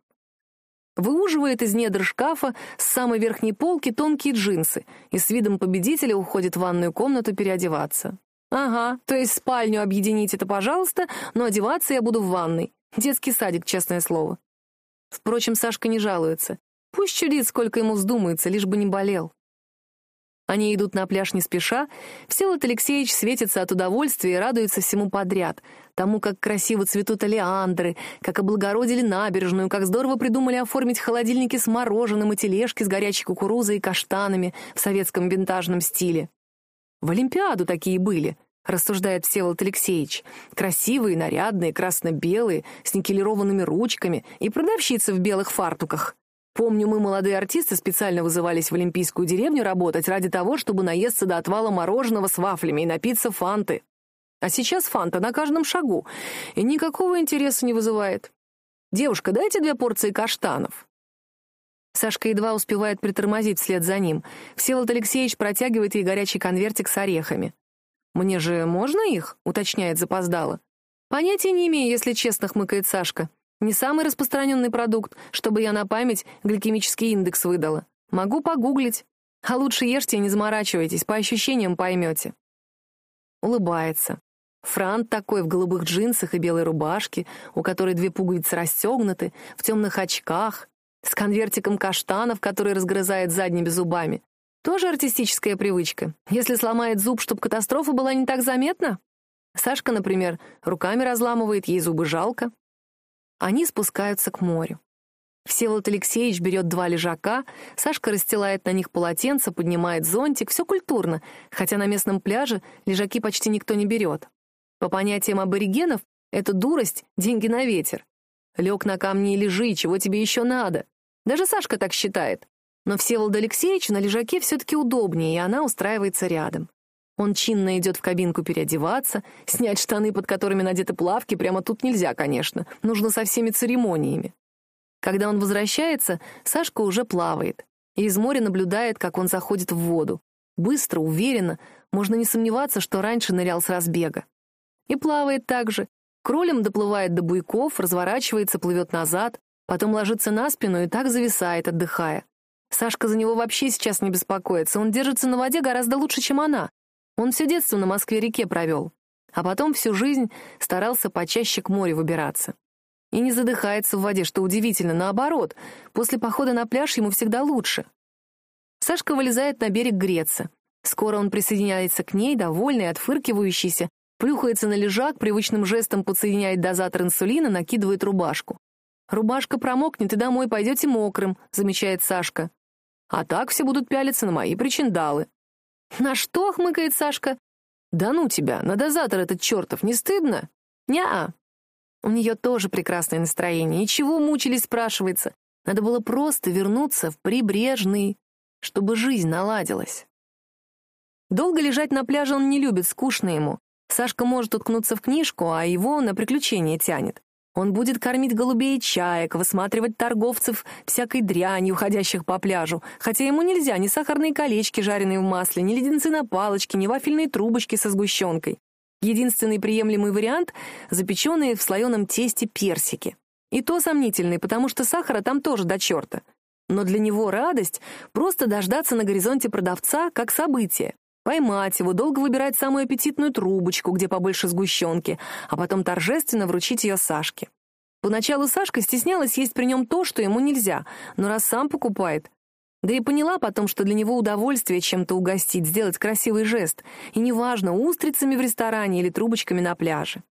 выуживает из недр шкафа с самой верхней полки тонкие джинсы и с видом победителя уходит в ванную комнату переодеваться. «Ага, то есть спальню объединить это, пожалуйста, но одеваться я буду в ванной. Детский садик, честное слово». Впрочем, Сашка не жалуется. Пусть чудит, сколько ему вздумается, лишь бы не болел. Они идут на пляж не спеша. Всеволод Алексеевич светится от удовольствия и радуется всему подряд. Тому, как красиво цветут олеандры, как облагородили набережную, как здорово придумали оформить холодильники с мороженым и тележки с горячей кукурузой и каштанами в советском винтажном стиле. В Олимпиаду такие были, рассуждает Всеволод Алексеевич. Красивые, нарядные, красно-белые, с никелированными ручками и продавщицы в белых фартуках. Помню, мы, молодые артисты, специально вызывались в Олимпийскую деревню работать ради того, чтобы наесться до отвала мороженого с вафлями и напиться фанты. А сейчас фанта на каждом шагу, и никакого интереса не вызывает. «Девушка, дайте две порции каштанов». Сашка едва успевает притормозить вслед за ним. Всеволод Алексеевич протягивает ей горячий конвертик с орехами. «Мне же можно их?» — уточняет запоздало. «Понятия не имею, если честно», — хмыкает Сашка. Не самый распространенный продукт, чтобы я на память гликемический индекс выдала. Могу погуглить. А лучше ешьте и не заморачивайтесь, по ощущениям поймете. Улыбается. Франт такой в голубых джинсах и белой рубашке, у которой две пуговицы расстегнуты, в темных очках, с конвертиком каштанов, который разгрызает задними зубами. Тоже артистическая привычка. Если сломает зуб, чтобы катастрофа была не так заметна? Сашка, например, руками разламывает, ей зубы жалко. Они спускаются к морю. Всеволод Алексеевич берет два лежака, Сашка расстилает на них полотенце, поднимает зонтик, все культурно, хотя на местном пляже лежаки почти никто не берет. По понятиям аборигенов, это дурость, деньги на ветер. Лег на камни и лежи, чего тебе еще надо? Даже Сашка так считает. Но Всеволод Алексеевич на лежаке все-таки удобнее, и она устраивается рядом. Он чинно идет в кабинку переодеваться, снять штаны, под которыми надеты плавки, прямо тут нельзя, конечно, нужно со всеми церемониями. Когда он возвращается, Сашка уже плавает, и из моря наблюдает, как он заходит в воду. Быстро, уверенно, можно не сомневаться, что раньше нырял с разбега. И плавает так же. Кролем доплывает до буйков, разворачивается, плывет назад, потом ложится на спину и так зависает, отдыхая. Сашка за него вообще сейчас не беспокоится, он держится на воде гораздо лучше, чем она. Он все детство на Москве-реке провел, а потом всю жизнь старался почаще к морю выбираться. И не задыхается в воде, что удивительно, наоборот, после похода на пляж ему всегда лучше. Сашка вылезает на берег греться. Скоро он присоединяется к ней, довольный, отфыркивающийся, плюхается на лежак, привычным жестом подсоединяет дозатор инсулина, накидывает рубашку. «Рубашка промокнет, и домой пойдете мокрым», — замечает Сашка. «А так все будут пялиться на мои причиндалы». «На что?» — хмыкает Сашка. «Да ну тебя, на дозатор этот чертов, не стыдно?» «Не-а». У нее тоже прекрасное настроение. И чего мучились, спрашивается. Надо было просто вернуться в прибрежный, чтобы жизнь наладилась. Долго лежать на пляже он не любит, скучно ему. Сашка может уткнуться в книжку, а его на приключения тянет. Он будет кормить голубей и чаек, высматривать торговцев всякой дрянью, ходящих по пляжу, хотя ему нельзя ни сахарные колечки, жареные в масле, ни леденцы на палочке, ни вафельные трубочки со сгущенкой. Единственный приемлемый вариант — запеченные в слоеном тесте персики. И то сомнительный, потому что сахара там тоже до черта. Но для него радость — просто дождаться на горизонте продавца как событие. Поймать его, долго выбирать самую аппетитную трубочку, где побольше сгущенки, а потом торжественно вручить ее Сашке. Поначалу Сашка стеснялась есть при нем то, что ему нельзя, но раз сам покупает. Да и поняла потом, что для него удовольствие чем-то угостить, сделать красивый жест, и неважно, устрицами в ресторане или трубочками на пляже.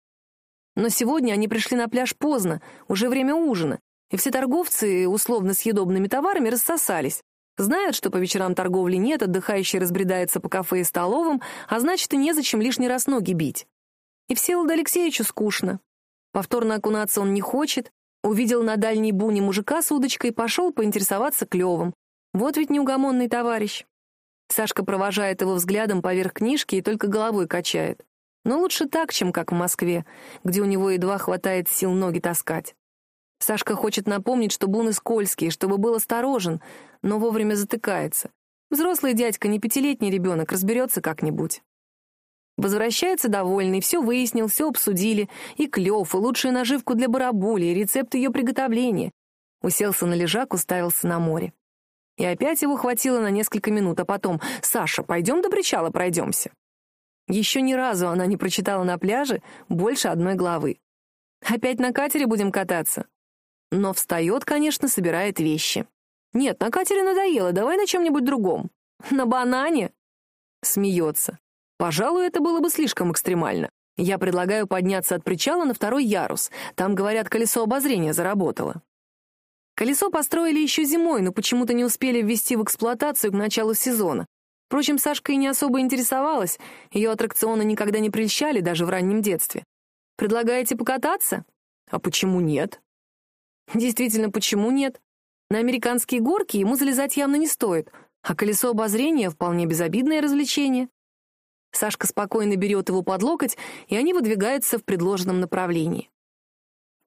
Но сегодня они пришли на пляж поздно, уже время ужина, и все торговцы условно съедобными товарами рассосались, Знают, что по вечерам торговли нет, отдыхающие разбредаются по кафе и столовым, а значит, и незачем лишний раз ноги бить. И Всеволоду Алексеевичу скучно. Повторно окунаться он не хочет. Увидел на дальней буне мужика с удочкой и пошел поинтересоваться клевым. Вот ведь неугомонный товарищ. Сашка провожает его взглядом поверх книжки и только головой качает. Но лучше так, чем как в Москве, где у него едва хватает сил ноги таскать. Сашка хочет напомнить, что буны скользкие, чтобы был осторожен, но вовремя затыкается. Взрослый дядька, не пятилетний ребенок, разберется как-нибудь. Возвращается довольный, все выяснил, все обсудили, и клев, и лучшую наживку для барабули, и рецепт ее приготовления. Уселся на лежак, уставился на море. И опять его хватило на несколько минут, а потом «Саша, пойдем до причала пройдемся». Еще ни разу она не прочитала на пляже больше одной главы. «Опять на катере будем кататься?» Но встает, конечно, собирает вещи. «Нет, на катере надоело, давай на чем-нибудь другом». «На банане?» Смеется. «Пожалуй, это было бы слишком экстремально. Я предлагаю подняться от причала на второй ярус. Там, говорят, колесо обозрения заработало». Колесо построили еще зимой, но почему-то не успели ввести в эксплуатацию к началу сезона. Впрочем, Сашка и не особо интересовалась, ее аттракционы никогда не прельщали, даже в раннем детстве. «Предлагаете покататься?» «А почему нет?» Действительно, почему нет? На американские горки ему залезать явно не стоит, а колесо обозрения — вполне безобидное развлечение. Сашка спокойно берет его под локоть, и они выдвигаются в предложенном направлении.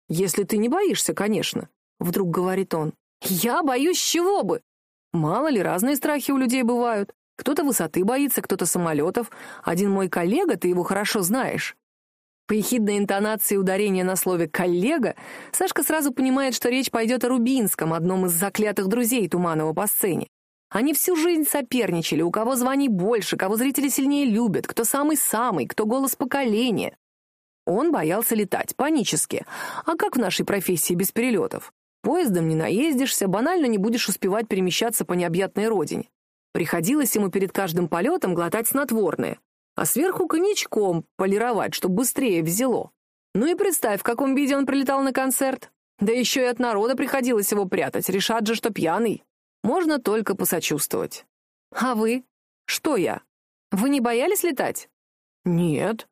«Если ты не боишься, конечно», — вдруг говорит он. «Я боюсь чего бы? Мало ли, разные страхи у людей бывают. Кто-то высоты боится, кто-то самолетов. Один мой коллега, ты его хорошо знаешь, по ехидной интонации ударения на слове «коллега» Сашка сразу понимает, что речь пойдет о Рубинском, одном из заклятых друзей Туманова по сцене. Они всю жизнь соперничали, у кого званий больше, кого зрители сильнее любят, кто самый-самый, кто голос поколения. Он боялся летать, панически. А как в нашей профессии без перелетов? Поездом не наездишься, банально не будешь успевать перемещаться по необъятной родине. Приходилось ему перед каждым полетом глотать снотворное а сверху коньячком полировать, чтобы быстрее взяло. Ну и представь, в каком виде он прилетал на концерт. Да еще и от народа приходилось его прятать, решат же, что пьяный. Можно только посочувствовать. А вы? Что я? Вы не боялись летать? Нет.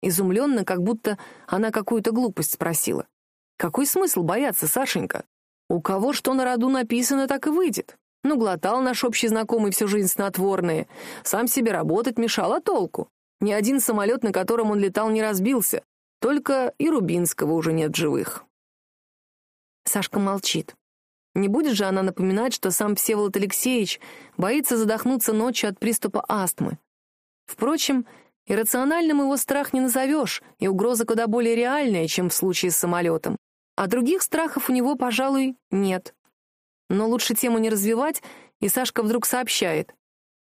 Изумленно, как будто она какую-то глупость спросила. Какой смысл бояться, Сашенька? У кого что на роду написано, так и выйдет. Ну, глотал наш общий знакомый всю жизнь снотворные. Сам себе работать мешал, а толку? Ни один самолет, на котором он летал, не разбился. Только и Рубинского уже нет живых. Сашка молчит. Не будет же она напоминать, что сам Всеволод Алексеевич боится задохнуться ночью от приступа астмы. Впрочем, иррациональным его страх не назовешь, и угроза куда более реальная, чем в случае с самолетом. А других страхов у него, пожалуй, нет. Но лучше тему не развивать, и Сашка вдруг сообщает.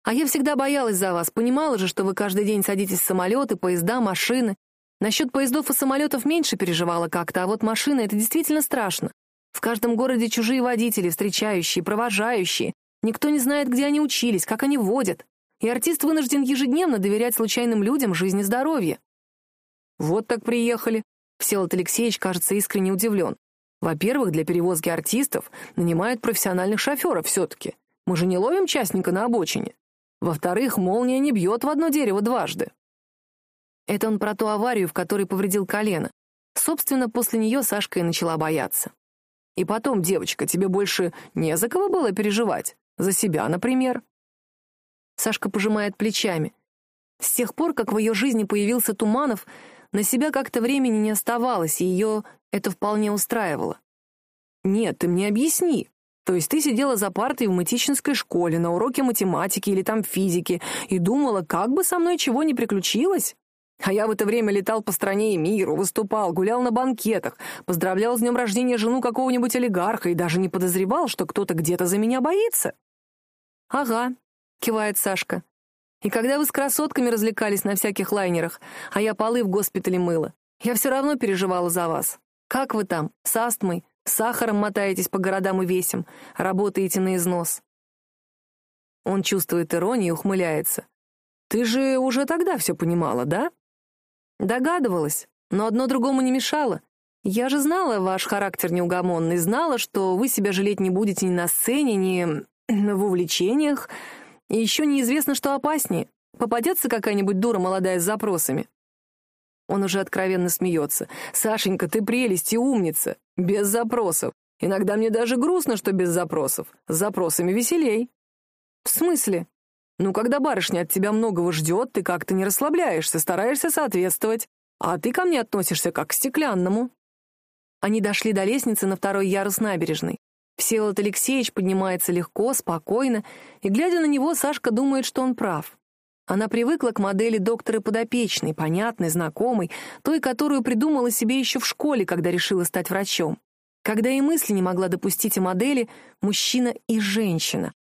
«А я всегда боялась за вас, понимала же, что вы каждый день садитесь в самолеты, поезда, машины. Насчет поездов и самолетов меньше переживала как-то, а вот машины — это действительно страшно. В каждом городе чужие водители, встречающие, провожающие. Никто не знает, где они учились, как они водят. И артист вынужден ежедневно доверять случайным людям жизнь и здоровье». «Вот так приехали», Всеволод Алексеевич, кажется, искренне удивлен. Во-первых, для перевозки артистов нанимают профессиональных шоферов все-таки. Мы же не ловим частника на обочине. Во-вторых, молния не бьет в одно дерево дважды. Это он про ту аварию, в которой повредил колено. Собственно, после нее Сашка и начала бояться. И потом, девочка, тебе больше не за кого было переживать? За себя, например? Сашка пожимает плечами. С тех пор, как в ее жизни появился Туманов, на себя как-то времени не оставалось, и ее это вполне устраивало. «Нет, ты мне объясни. То есть ты сидела за партой в матичинской школе на уроке математики или там физики и думала, как бы со мной чего не приключилось? А я в это время летал по стране и миру, выступал, гулял на банкетах, поздравлял с днем рождения жену какого-нибудь олигарха и даже не подозревал, что кто-то где-то за меня боится». «Ага», — кивает Сашка. И когда вы с красотками развлекались на всяких лайнерах, а я полы в госпитале мыла, я все равно переживала за вас. Как вы там, с астмой, с сахаром мотаетесь по городам и весям, работаете на износ?» Он чувствует иронию и ухмыляется. «Ты же уже тогда все понимала, да?» «Догадывалась, но одно другому не мешало. Я же знала ваш характер неугомонный, знала, что вы себя жалеть не будете ни на сцене, ни в увлечениях, и еще неизвестно, что опаснее. Попадется какая-нибудь дура молодая с запросами. Он уже откровенно смеется. «Сашенька, ты прелесть и умница. Без запросов. Иногда мне даже грустно, что без запросов. С запросами веселей». «В смысле?» «Ну, когда барышня от тебя многого ждет, ты как-то не расслабляешься, стараешься соответствовать. А ты ко мне относишься как к стеклянному». Они дошли до лестницы на второй ярус набережной. Всеволод Алексеевич поднимается легко, спокойно, и, глядя на него, Сашка думает, что он прав. Она привыкла к модели доктора подопечной, понятной, знакомой, той, которую придумала себе еще в школе, когда решила стать врачом. Когда и мысли не могла допустить о модели мужчина и женщина.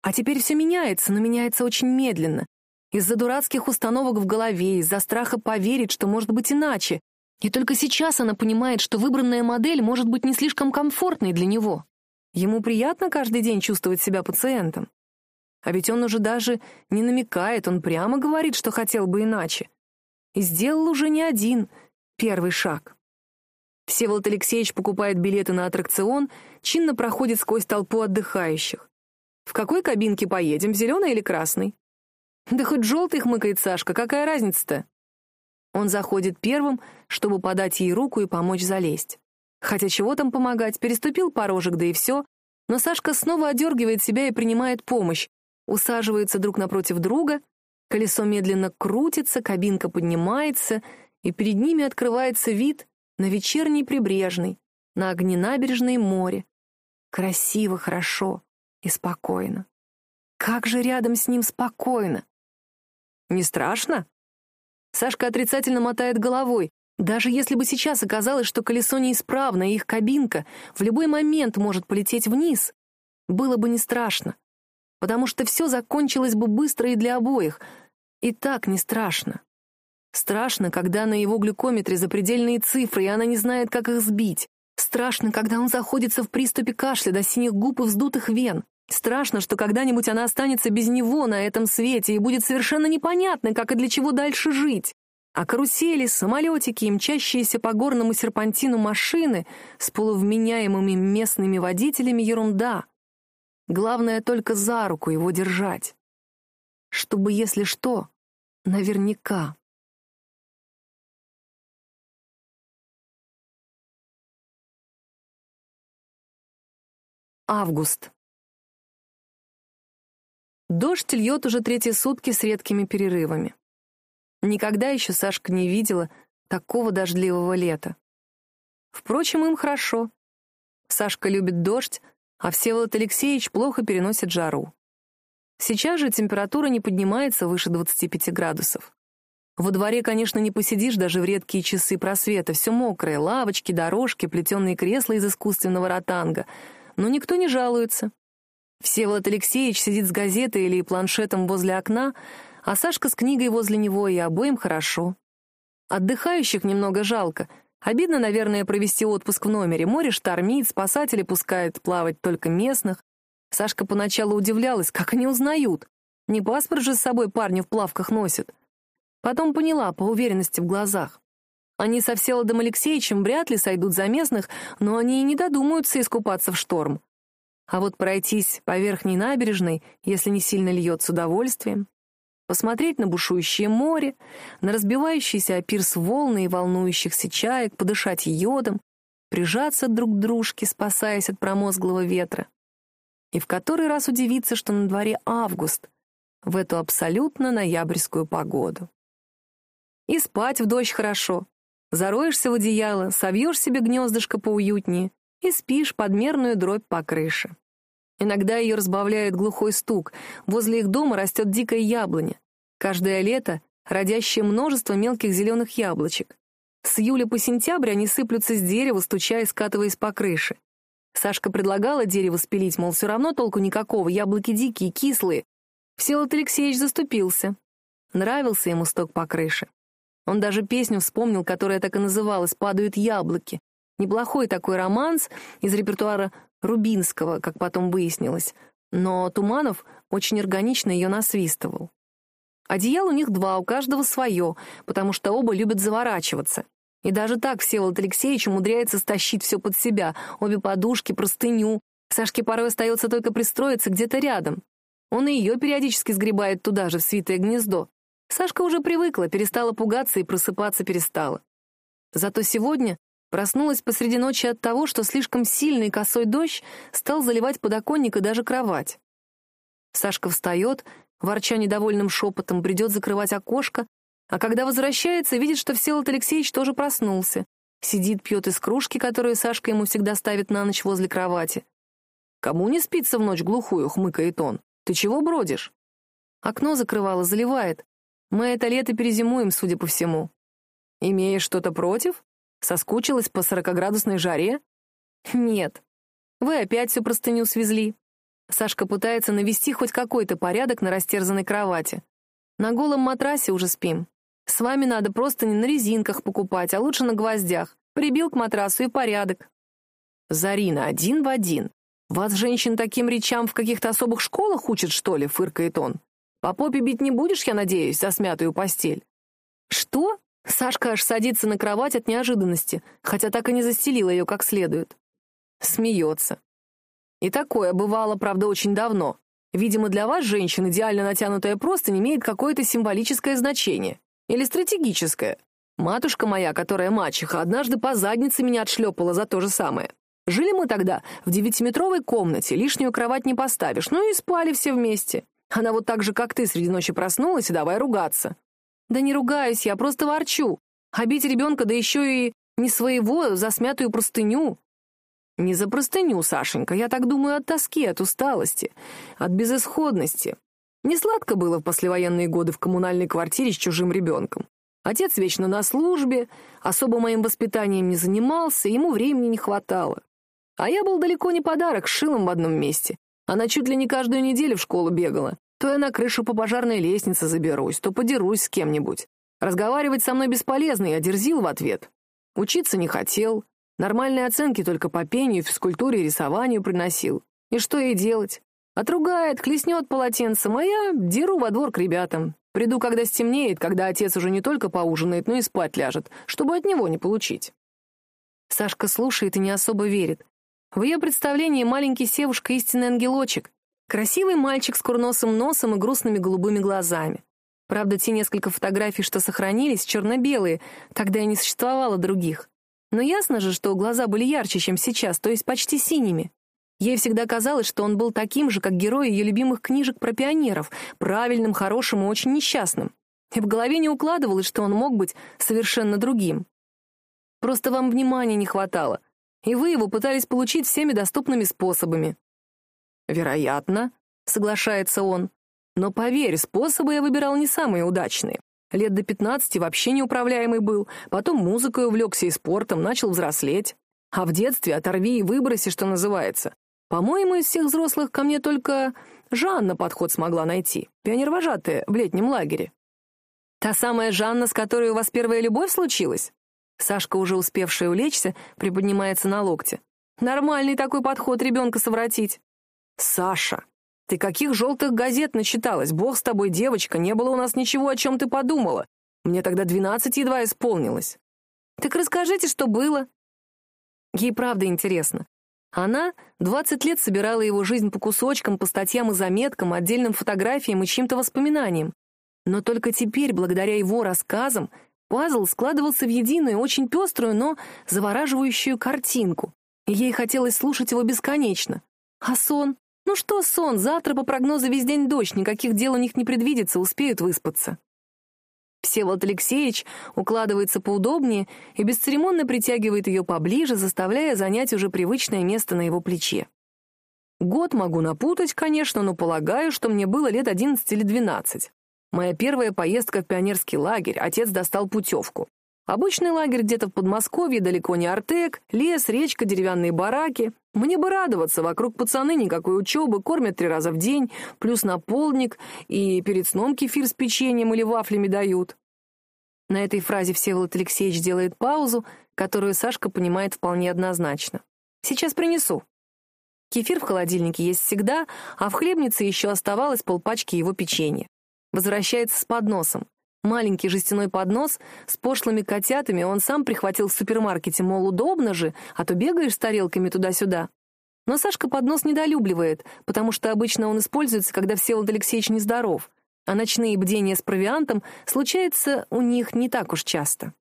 А теперь все меняется, но меняется очень медленно. Из-за дурацких установок в голове, из-за страха поверить, что может быть иначе. И только сейчас она понимает, что выбранная модель может быть не слишком комфортной для него. Ему приятно каждый день чувствовать себя пациентом. А ведь он уже даже не намекает, он прямо говорит, что хотел бы иначе. И сделал уже не один первый шаг. Всеволод Алексеевич покупает билеты на аттракцион, чинно проходит сквозь толпу отдыхающих. «В какой кабинке поедем, зеленой или красной?» «Да хоть желтый», — хмыкает Сашка, какая разница-то? Он заходит первым, чтобы подать ей руку и помочь залезть. Хотя чего там помогать, переступил порожек, да и все. Но Сашка снова одергивает себя и принимает помощь. Усаживаются друг напротив друга, колесо медленно крутится, кабинка поднимается, и перед ними открывается вид на вечерний прибрежный, на огни набережной море. Красиво, хорошо и спокойно. Как же рядом с ним спокойно! Не страшно? Сашка отрицательно мотает головой. Даже если бы сейчас оказалось, что колесо неисправно, и их кабинка в любой момент может полететь вниз, было бы не страшно, потому что все закончилось бы быстро и для обоих. И так не страшно. Страшно, когда на его глюкометре запредельные цифры, и она не знает, как их сбить. Страшно, когда он заходится в приступе кашля до синих губ и вздутых вен. Страшно, что когда-нибудь она останется без него на этом свете, и будет совершенно непонятно, как и для чего дальше жить. А карусели, самолетики и мчащиеся по горному серпантину машины с полувменяемыми местными водителями — ерунда. Главное только за руку его держать. Чтобы, если что, наверняка. Август. Дождь льет уже третьи сутки с редкими перерывами. Никогда еще Сашка не видела такого дождливого лета. Впрочем, им хорошо. Сашка любит дождь, а Всеволод Алексеевич плохо переносит жару. Сейчас же температура не поднимается выше 25 градусов. Во дворе, конечно, не посидишь даже в редкие часы просвета. Все мокрое, лавочки, дорожки, плетеные кресла из искусственного ротанга. Но никто не жалуется. Всеволод Алексеевич сидит с газетой или планшетом возле окна, а Сашка с книгой возле него, и обоим хорошо. Отдыхающих немного жалко. Обидно, наверное, провести отпуск в номере. Море штормит, спасатели пускают плавать только местных. Сашка поначалу удивлялась, как они узнают. Не паспорт же с собой парни в плавках носят. Потом поняла по уверенности в глазах. Они со Всеволодом Алексеевичем вряд ли сойдут за местных, но они и не додумаются искупаться в шторм. А вот пройтись по верхней набережной, если не сильно льет с удовольствием, посмотреть на бушующее море, на разбивающийся о пирс волны и волнующихся чаек, подышать йодом, прижаться друг к дружке, спасаясь от промозглого ветра. И в который раз удивиться, что на дворе август, в эту абсолютно ноябрьскую погоду. И спать в дождь хорошо. Зароешься в одеяло, совьешь себе гнездышко поуютнее и спишь подмерную дробь по крыше. Иногда ее разбавляет глухой стук. Возле их дома растет дикая яблоня. Каждое лето родящее множество мелких зеленых яблочек. С июля по сентябрь они сыплются с дерева, стуча и скатываясь по крыше. Сашка предлагала дерево спилить, мол, все равно толку никакого, яблоки дикие, кислые. Всеволод Алексеевич заступился. Нравился ему сток по крыше. Он даже песню вспомнил, которая так и называлась «Падают яблоки». Неплохой такой романс из репертуара Рубинского, как потом выяснилось, но Туманов очень органично ее насвистывал. Одеял у них два, у каждого свое, потому что оба любят заворачиваться. И даже так Всеволод Алексеевич умудряется стащить все под себя, обе подушки, простыню. Сашке порой остается только пристроиться где-то рядом. Он и ее периодически сгребает туда же, в свитое гнездо. Сашка уже привыкла, перестала пугаться и просыпаться перестала. Зато сегодня проснулась посреди ночи от того, что слишком сильный косой дождь стал заливать подоконник и даже кровать. Сашка встает, ворча недовольным шепотом, бредет закрывать окошко, а когда возвращается, видит, что Всеволод Алексеевич тоже проснулся. Сидит, пьет из кружки, которую Сашка ему всегда ставит на ночь возле кровати. «Кому не спится в ночь глухую?» — хмыкает он. «Ты чего бродишь?» Окно закрывало, заливает. Мы это лето перезимуем, судя по всему. Имеешь что-то против? Соскучилась по сорокоградусной жаре? Нет. Вы опять всю простыню свезли. Сашка пытается навести хоть какой-то порядок на растерзанной кровати. На голом матрасе уже спим. С вами надо просто не на резинках покупать, а лучше на гвоздях. Прибил к матрасу и порядок. Зарина, один в один. Вас, женщин, таким речам в каких-то особых школах учат, что ли? Фыркает он. По попе бить не будешь, я надеюсь, за смятую постель. Что? Сашка аж садится на кровать от неожиданности, хотя так и не застелила ее как следует. Смеется. И такое бывало, правда, очень давно. Видимо, для вас, женщин, идеально натянутая простынь имеет какое-то символическое значение. Или стратегическое. Матушка моя, которая мачеха, однажды по заднице меня отшлепала за то же самое. Жили мы тогда в девятиметровой комнате, лишнюю кровать не поставишь, ну и спали все вместе. Она вот так же, как ты, среди ночи проснулась и давай ругаться. Да не ругаюсь я, просто ворчу. А ребенка, да еще и не своего, за смятую простыню. Не за простыню, Сашенька, я так думаю от тоски, от усталости, от безысходности. Не сладко было в послевоенные годы в коммунальной квартире с чужим ребенком. Отец вечно на службе, особо моим воспитанием не занимался, ему времени не хватало. А я был далеко не подарок, шилом в одном месте. Она чуть ли не каждую неделю в школу бегала. То я на крышу по пожарной лестнице заберусь, то подерусь с кем-нибудь. Разговаривать со мной бесполезно, я дерзил в ответ. Учиться не хотел, Нормальные оценки только по пению, физкультуре и рисованию приносил. И что ей делать? Отругает, хлестнет полотенцем, а я деру во двор к ребятам. Приду, когда стемнеет, когда отец уже не только поужинает, но и спать ляжет, чтобы от него не получить. Сашка слушает и не особо верит. В ее представлении маленький Севушка — истинный ангелочек. Красивый мальчик с курносым носом и грустными голубыми глазами. Правда, те несколько фотографий, что сохранились, черно-белые, тогда и не существовало других. Но ясно же, что глаза были ярче, чем сейчас, то есть почти синими. Ей всегда казалось, что он был таким же, как герой ее любимых книжек про пионеров, правильным, хорошим и очень несчастным. И в голове не укладывалось, что он мог быть совершенно другим. Просто вам внимания не хватало, и вы его пытались получить всеми доступными способами. «Вероятно», — соглашается он. «Но поверь, способы я выбирал не самые удачные. Лет до пятнадцати вообще неуправляемый был, потом музыкой увлекся и спортом, начал взрослеть. А в детстве оторви и выброси, что называется. По-моему, из всех взрослых ко мне только Жанна подход смогла найти, пионервожатая в летнем лагере. Та самая Жанна, с которой у вас первая любовь случилась? Сашка, уже успевшая улечься, приподнимается на локте. Нормальный такой подход ребенка совратить. Саша, ты каких желтых газет начиталась? Бог с тобой, девочка, не было у нас ничего, о чем ты подумала. Мне тогда двенадцать едва исполнилось. Так расскажите, что было. Ей правда интересно. Она 20 лет собирала его жизнь по кусочкам, по статьям и заметкам, отдельным фотографиям и чьим-то воспоминаниям. Но только теперь, благодаря его рассказам, пазл складывался в единую, очень пеструю, но завораживающую картинку. Ей хотелось слушать его бесконечно. А сон? Ну что сон? Завтра по прогнозу весь день дождь, никаких дел у них не предвидится, успеют выспаться. Всеволод Алексеевич укладывается поудобнее и бесцеремонно притягивает ее поближе, заставляя занять уже привычное место на его плече. Год могу напутать, конечно, но полагаю, что мне было лет 11 или 12. Моя первая поездка в пионерский лагерь, отец достал путевку. Обычный лагерь где-то в Подмосковье, далеко не Артек, лес, речка, деревянные бараки. Мне бы радоваться, вокруг пацаны, никакой учебы, кормят три раза в день, плюс на полдник, и перед сном кефир с печеньем или вафлями дают. На этой фразе Всеволод Алексеевич делает паузу, которую Сашка понимает вполне однозначно. «Сейчас принесу». Кефир в холодильнике есть всегда, а в хлебнице еще оставалось полпачки его печенья. Возвращается с подносом. Маленький жестяной поднос с пошлыми котятами он сам прихватил в супермаркете, мол, удобно же, а то бегаешь с тарелками туда-сюда. Но Сашка поднос недолюбливает, потому что обычно он используется, когда Всеволод Алексеевич нездоров, а ночные бдения с провиантом случаются у них не так уж часто.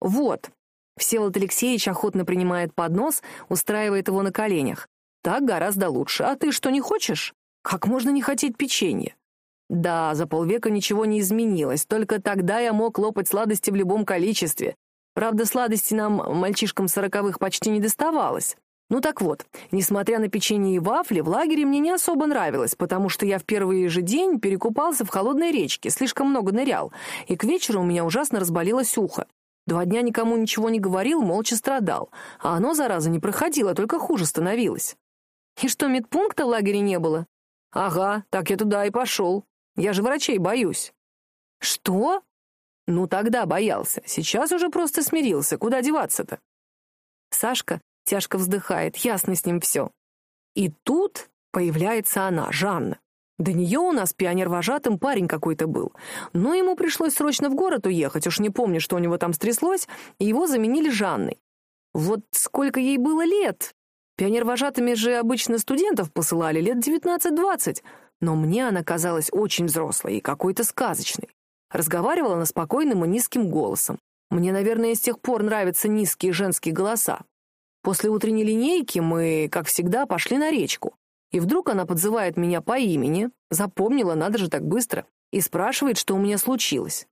Вот. Всеволод Алексеевич охотно принимает поднос, устраивает его на коленях. Так гораздо лучше. А ты что, не хочешь? Как можно не хотеть печенье? Да, за полвека ничего не изменилось, только тогда я мог лопать сладости в любом количестве. Правда, сладости нам, мальчишкам сороковых, почти не доставалось. Ну так вот, несмотря на печенье и вафли, в лагере мне не особо нравилось, потому что я в первый же день перекупался в холодной речке, слишком много нырял, и к вечеру у меня ужасно разболелось ухо. Два дня никому ничего не говорил, молча страдал, а оно, зараза, не проходило, только хуже становилось. И что, медпункта в лагере не было? Ага, так я туда и пошел. Я же врачей боюсь». «Что?» «Ну, тогда боялся. Сейчас уже просто смирился. Куда деваться-то?» Сашка тяжко вздыхает. Ясно с ним все. И тут появляется она, Жанна. До нее у нас пионер-вожатым парень какой-то был. Но ему пришлось срочно в город уехать, уж не помню, что у него там стряслось, и его заменили Жанной. Вот сколько ей было лет? Пионер-вожатыми же обычно студентов посылали, лет девятнадцать-двадцать но мне она казалась очень взрослой и какой-то сказочной. Разговаривала она спокойным и низким голосом. Мне, наверное, с тех пор нравятся низкие женские голоса. После утренней линейки мы, как всегда, пошли на речку. И вдруг она подзывает меня по имени, запомнила, надо же так быстро, и спрашивает, что у меня случилось.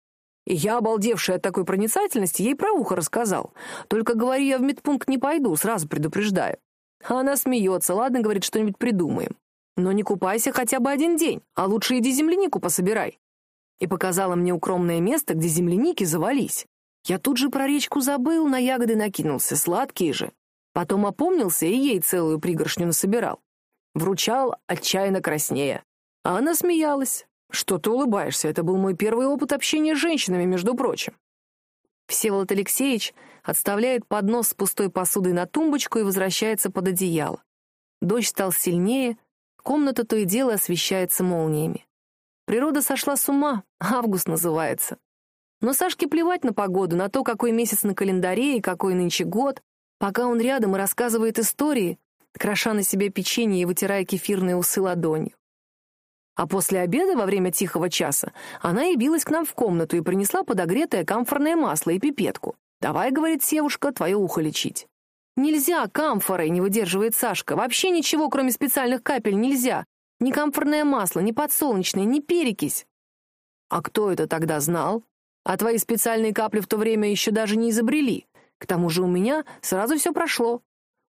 И я, обалдевшая от такой проницательности, ей про ухо рассказал. Только, говорю, я в медпункт не пойду, сразу предупреждаю. А она смеется, ладно, говорит, что-нибудь придумаем. Но не купайся хотя бы один день, а лучше иди землянику пособирай. И показала мне укромное место, где земляники завались. Я тут же про речку забыл, на ягоды накинулся, сладкие же. Потом опомнился и ей целую пригоршню насобирал. Вручал отчаянно краснея. А она смеялась. «Что ты улыбаешься? Это был мой первый опыт общения с женщинами, между прочим». Всеволод Алексеевич отставляет поднос с пустой посудой на тумбочку и возвращается под одеяло. Дождь стал сильнее, Комната то и дело освещается молниями. Природа сошла с ума, август называется. Но Сашке плевать на погоду, на то, какой месяц на календаре и какой нынче год. Пока он рядом и рассказывает истории, кроша на себе печенье и вытирая кефирные усы ладонью. А после обеда, во время тихого часа, она явилась к нам в комнату и принесла подогретое камфорное масло и пипетку. «Давай, — говорит Севушка, — твое ухо лечить». Нельзя камфорой, не выдерживает Сашка. Вообще ничего, кроме специальных капель, нельзя. Ни камфорное масло, ни подсолнечное, ни перекись. А кто это тогда знал? А твои специальные капли в то время еще даже не изобрели. К тому же у меня сразу все прошло.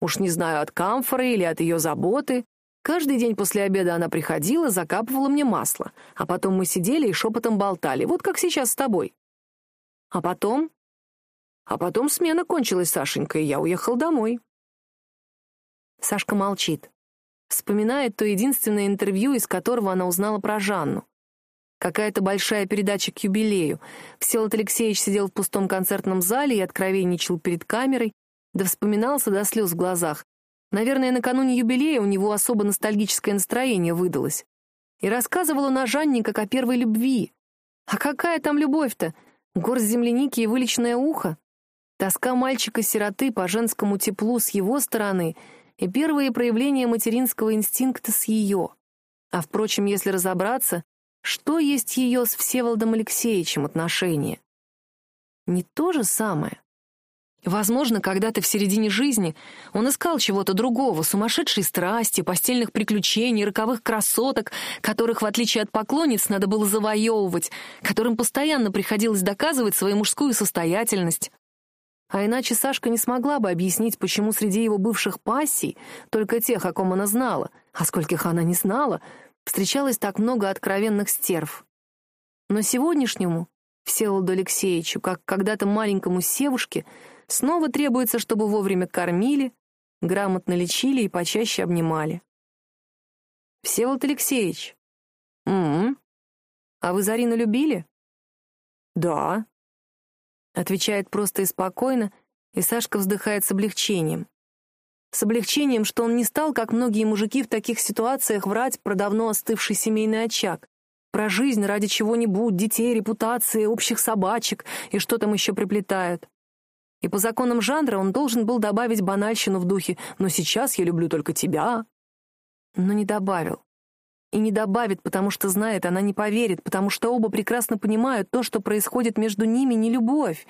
Уж не знаю, от камфоры или от ее заботы. Каждый день после обеда она приходила, закапывала мне масло. А потом мы сидели и шепотом болтали, вот как сейчас с тобой. А потом а потом смена кончилась, Сашенька, и я уехал домой. Сашка молчит. Вспоминает то единственное интервью, из которого она узнала про Жанну. Какая-то большая передача к юбилею. Всеволод Алексеевич сидел в пустом концертном зале и откровенничал перед камерой, да вспоминался до слез в глазах. Наверное, накануне юбилея у него особо ностальгическое настроение выдалось. И рассказывал он о Жанне как о первой любви. А какая там любовь-то? Горсть земляники и вылеченное ухо? Тоска мальчика-сироты по женскому теплу с его стороны и первые проявления материнского инстинкта с ее. А, впрочем, если разобраться, что есть ее с Всеволодом Алексеевичем отношения? Не то же самое. Возможно, когда-то в середине жизни он искал чего-то другого, сумасшедшей страсти, постельных приключений, роковых красоток, которых, в отличие от поклонниц, надо было завоевывать, которым постоянно приходилось доказывать свою мужскую состоятельность. А иначе Сашка не смогла бы объяснить, почему среди его бывших пассий, только тех, о ком она знала, а скольких она не знала, встречалось так много откровенных стерв. Но сегодняшнему, Всеволоду Алексеевичу, как когда-то маленькому севушке, снова требуется, чтобы вовремя кормили, грамотно лечили и почаще обнимали. «Всеволод Алексеевич, «М-м, а вы Зарину любили?» «Да», Отвечает просто и спокойно, и Сашка вздыхает с облегчением. С облегчением, что он не стал, как многие мужики в таких ситуациях, врать про давно остывший семейный очаг. Про жизнь ради чего-нибудь, детей, репутации, общих собачек и что там еще приплетают. И по законам жанра он должен был добавить банальщину в духе «но сейчас я люблю только тебя». Но не добавил. И не добавит, потому что знает, она не поверит, потому что оба прекрасно понимают, то, что происходит между ними, не любовь.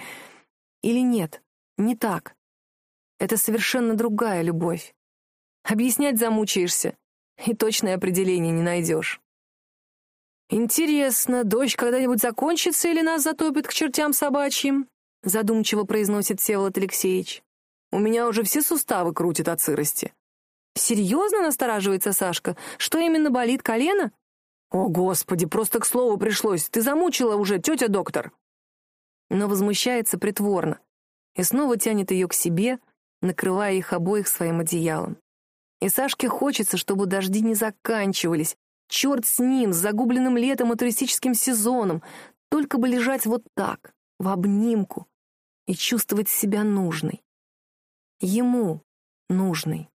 Или нет, не так. Это совершенно другая любовь. Объяснять замучаешься, и точное определение не найдешь. «Интересно, дождь когда-нибудь закончится или нас затопит к чертям собачьим?» задумчиво произносит Всеволод Алексеевич. «У меня уже все суставы крутят от сырости». «Серьезно?» — настораживается Сашка. «Что именно болит, колено?» «О, Господи, просто к слову пришлось. Ты замучила уже, тетя доктор!» Но возмущается притворно и снова тянет ее к себе, накрывая их обоих своим одеялом. И Сашке хочется, чтобы дожди не заканчивались. Черт с ним, с загубленным летом и туристическим сезоном. Только бы лежать вот так, в обнимку, и чувствовать себя нужной. Ему нужной.